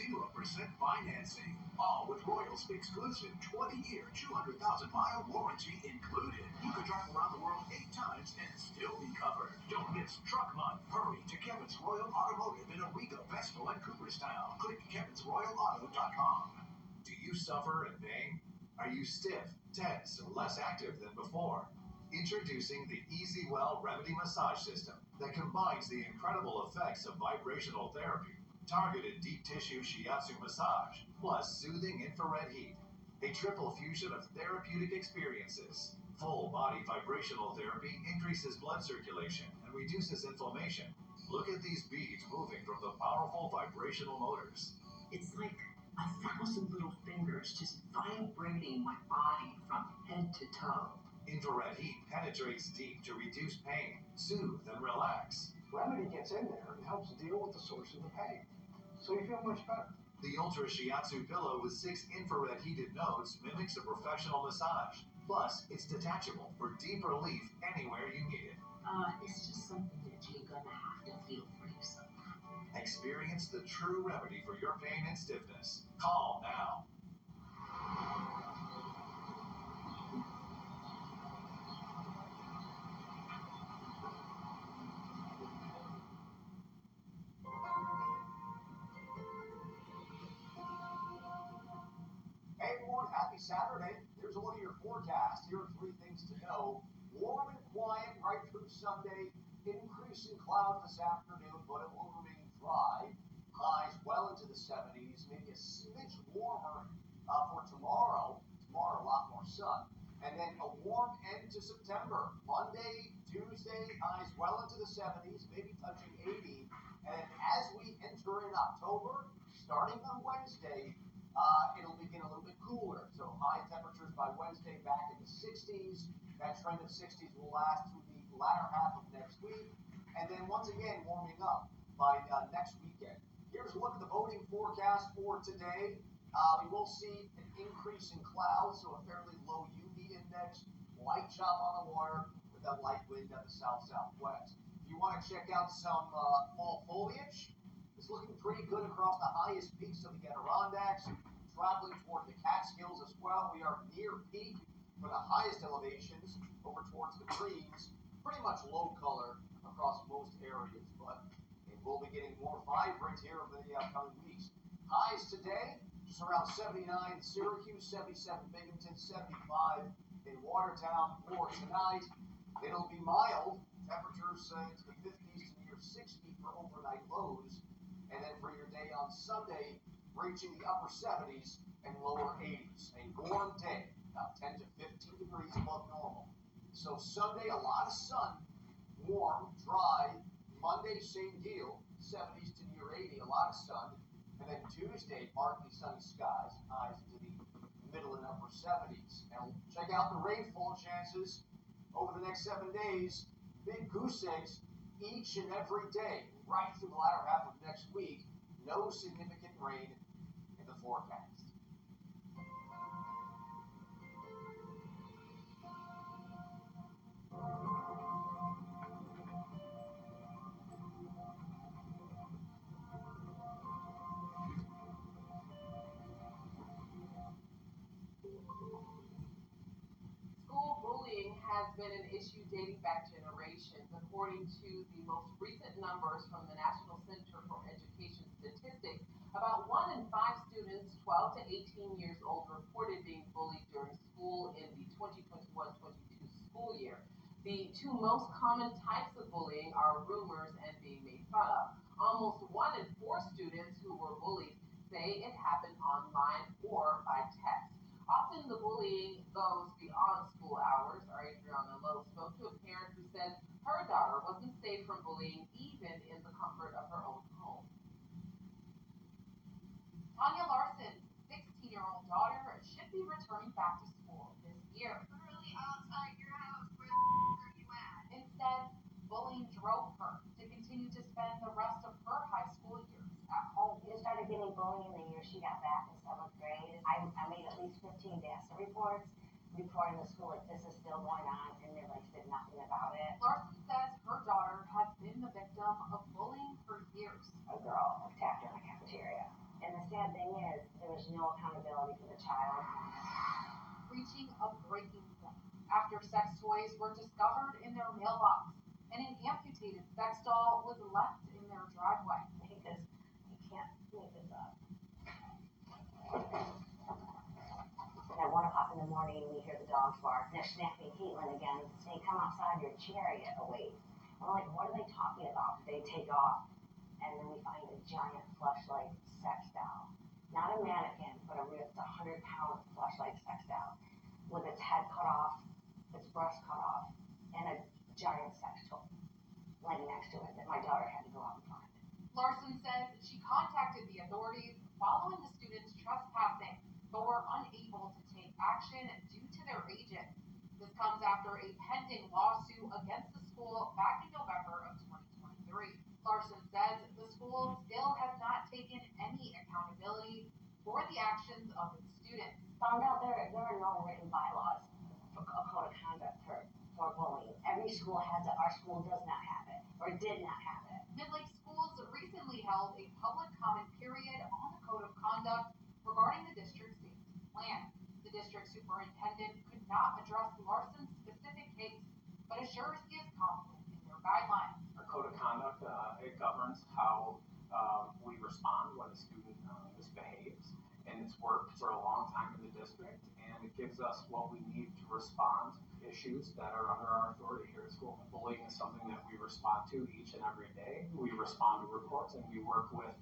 financing. All with Royal's exclusive 20-year, 200,000 mile warranty included. You could drive around the world eight times and still be covered. Don't miss Truck Month. Hurry to Kevin's Royal Automotive in Arriga, Vestal, and Cooperstown. Click kevinsroyalauto.com. Do you suffer in pain? Are you stiff, tense, or less active than before? Introducing the EasyWell Remedy Massage System that combines the incredible effects of vibrational therapy, targeted deep tissue shiatsu massage, plus soothing infrared heat. A triple fusion of therapeutic experiences. Full body vibrational therapy increases blood circulation and reduces inflammation. Look at these beads moving from the powerful vibrational motors. It's like a thousand little fingers just vibrating my body from head to toe. Infrared heat penetrates deep to reduce pain, soothe, and relax. Remedy gets in there and helps deal with the source of the pain. So you feel much better. The Ultra Shiatsu pillow with six infrared heated nodes mimics a professional massage. Plus, it's detachable for deep relief anywhere you need it. Uh, it's just something that you're gonna have Experience the true remedy for your pain and stiffness. Call now. Hey everyone, happy Saturday. Here's a look your forecast. Here are three things to know. Warm and quiet right through Sunday. Increasing clouds this afternoon, but it will remain dry. Highs well into the 70s, maybe a smidge warmer uh, for tomorrow. Tomorrow, a lot more sun. And then a warm end to September. Monday, Tuesday, highs well into the 70s, maybe touching 80. And as we enter in October, starting on Wednesday, uh, it'll begin a little bit cooler. So high temperatures by Wednesday back in the 60s. That trend of 60s will last through the latter half of next week. And then once again, warming up by uh, next weekend. Here's a look at the voting forecast for today. Uh, we will see an increase in clouds, so a fairly low UV index, light chop on the water with that light wind at the south southwest. If you want to check out some uh, fall foliage, it's looking pretty good across the highest peaks of the Adirondacks, traveling toward the Catskills as well. We are near peak for the highest elevations over towards the trees. Pretty much low color across most areas, but it will be getting more vibrant here over the upcoming weeks. Highs today, just around 79 in Syracuse, 77 Binghamton, 75 in Watertown. For tonight, it'll be mild. Temperatures uh, into the 50s to near 60 for overnight lows. And then for your day on Sunday, reaching the upper 70s and lower 80s. A warm day, about 10 to 15 degrees above normal. So Sunday, a lot of sun, warm, dry. Monday, same deal, 70s to near 80, a lot of sun. And then Tuesday, partly sunny skies, highs into the middle and upper 70s. And check out the rainfall chances over the next seven days. Big goose eggs each and every day, right through the latter half of next week. No significant rain in the forecast. Been an issue dating back generations. According to the most recent numbers from the National Center for Education Statistics, about one in five students 12 to 18 years old reported being bullied during school in the 2021-22 school year. The two most common types of bullying are rumors and being made fun of. Almost one in four students who were bullied say it happened online or by text. Often the bullying goes beyond safe from bullying even in the comfort of her own home. Tanya Larson's 16-year-old daughter should be returning back to school this year. Literally outside your house, where the are you at? Instead, bullying drove her to continue to spend the rest of her high school years at home. She started getting bullying in the year she got back in seventh grade. I, I made at least 15 DASA reports reporting the school like this is still going on, and they like did nothing about it. Larson says her daughter has been the victim of bullying for years. A girl attacked her in the cafeteria. And the sad thing is, there was no accountability for the child. reaching a breaking point after sex toys were discovered in their mailbox and an amputated sex doll was left in their driveway. Because you can't make this up. And at one o'clock in the morning, we hear the dogs bark. They're snapping Caitlin again, saying, "Come outside your chariot, awake." We're like, "What are they talking about?" They take off, and then we find a giant fleshlight sex doll, not a mannequin, but a real, a hundred pound fleshlight sex doll, with its head cut off, its breast cut off, and a giant sex toy laying next to it that my daughter had to go out and find. Larson says she contacted the authorities following the students trespassing, but were unable to action due to their agent. This comes after a pending lawsuit against the school back in November of 2023. Larson says the school still has not taken any accountability for the actions of its students. Found out there, there are no written bylaws for a code of conduct for, for bullying. Every school has it, our school does not have it, or did not have it. Midlakes Schools recently held a public comment period on the code of conduct regarding the district's safety plan. The district superintendent could not address Larson's specific case, but assures he is confident in their guidelines. Our code of conduct, uh, it governs how, um, we respond when a student, uh, misbehaves. And it's worked for a long time in the district, and it gives us what we need to respond to issues that are under our authority here at school. Bullying is something that we respond to each and every day. We respond to reports, and we work with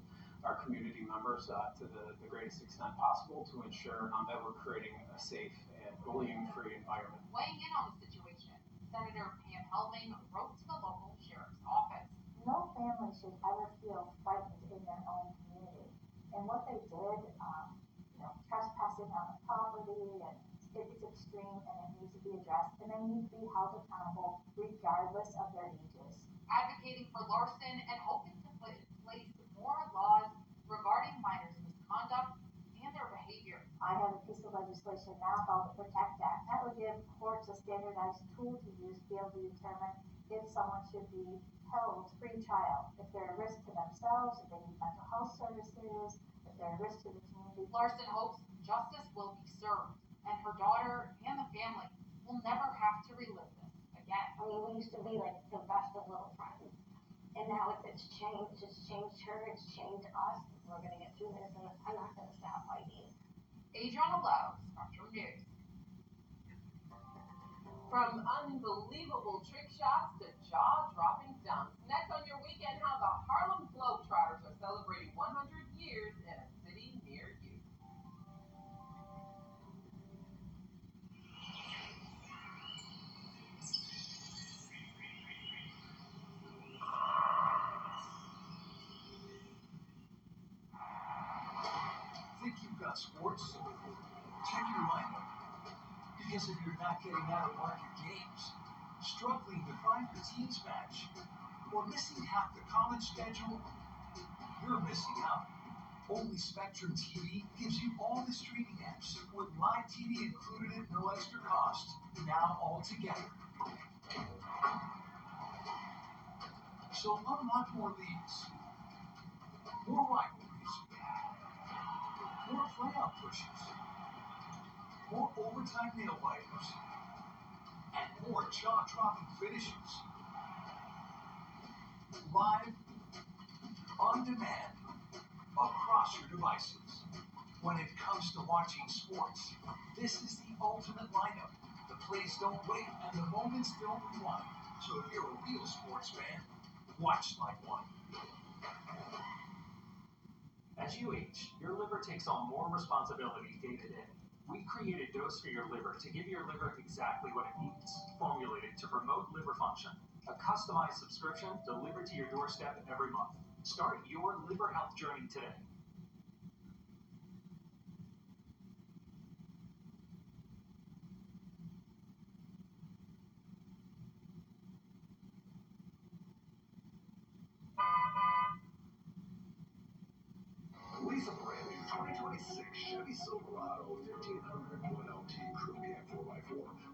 our community members, uh, to the, the greatest extent possible to ensure, um, that we're creating a safe and bullying-free environment. Weighing in on the situation, Senator Pam Helming wrote to the local sheriff's office. No family should ever feel frightened in their own community. And what they did, um, you know, trespassing on the property and it is extreme and it needs to be addressed and they need to be held accountable regardless of their ages. advocating for Larson and hoping to put in place more laws regarding minors' misconduct and their behavior. I have a piece of legislation now called the Protect Act. That would give courts a standardized tool to use to be able to determine if someone should be held pre-trial, if they're a risk to themselves, if they need mental health services, if they're a risk to the community. Larson hopes justice will be served and her daughter and the family will never have to relive this again. I mean, we used to be like the best of little friends. And now it's, it's changed, it's changed her, it's changed us. We're gonna get through this and I'm not gonna stop fighting. Adriana Lau, Spectrum News. From unbelievable trick shots to jaw-dropping dunks. Next on your weekend, how the Harlem Globetrotters are celebrating 100 years Because if you're not getting out of market games, struggling to find the teams match, or missing half the college schedule, you're missing out. Only Spectrum TV gives you all the streaming apps with live TV included at no extra cost. Now all together. So unlock more leads, more rivalries, more playoff pushes, more overtime nail biters, and more jaw-dropping finishes. Live, on demand, across your devices. When it comes to watching sports, this is the ultimate lineup. The plays don't wait and the moments don't rewind. So if you're a real sports fan, watch like one. As you age, your liver takes on more responsibility day to day. We created Dose for Your Liver to give your liver exactly what it needs, formulated to promote liver function. A customized subscription delivered to your doorstep every month. Start your liver health journey today. Lease a brand new 2026 Chevy Silverado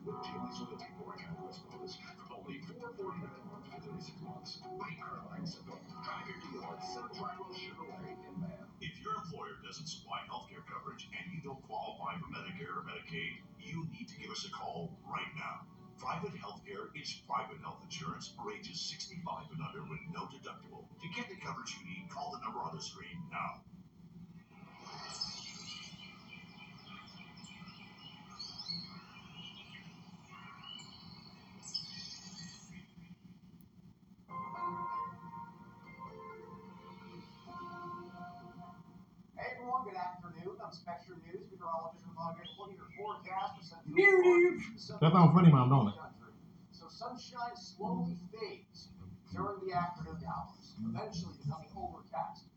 with only $449 a month for 36 months. Wait, Carline Simple. Drive your deal at Sun Tribal Chevrolet in. If your employer doesn't supply healthcare coverage and you don't qualify for Medicare or Medicaid, you need to give us a call right now. Private healthcare is private health insurance for ages 65 and under with no deductible. To get the coverage you need, call the number on the screen now. Spectrum News meteorologist Ramon here. Look at your forecast for Central That sounds funny, Mom, don't it? So sunshine slowly fades during the afternoon hours, eventually becoming overcast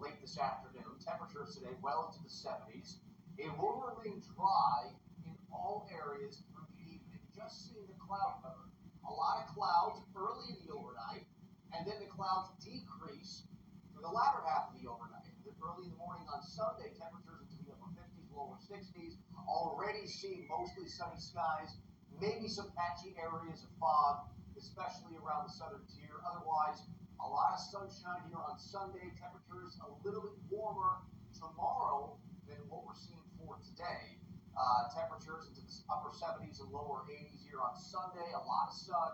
late this afternoon. Temperatures today well into the 70s. It will remain dry in all areas through the evening. just seeing the cloud cover. A lot of clouds early in the overnight, and then the clouds decrease for the latter half of the overnight. The early in the morning on Sunday, temperatures into the upper 50s, lower 60s. Already seeing mostly sunny skies, maybe some patchy areas of fog, especially around the southern tier. Otherwise, a lot of sunshine here on Sunday. Temperatures a little bit warmer tomorrow than what we're seeing for today. Uh, temperatures into the upper 70s and lower 80s here on Sunday. A lot of sun,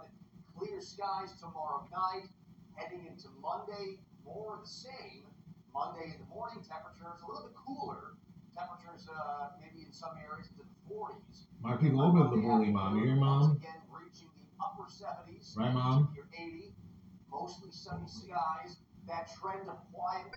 clear skies tomorrow night. Heading into Monday, more of the same. Monday in the morning, temperatures a little bit cooler. Temperatures uh, maybe in some areas into the 40s. Marquise Lopez, the bully mom. You hear, mom? Again, reaching the upper 70s. Right, Mom? Near 80. Mostly sunny skies. That trend of quiet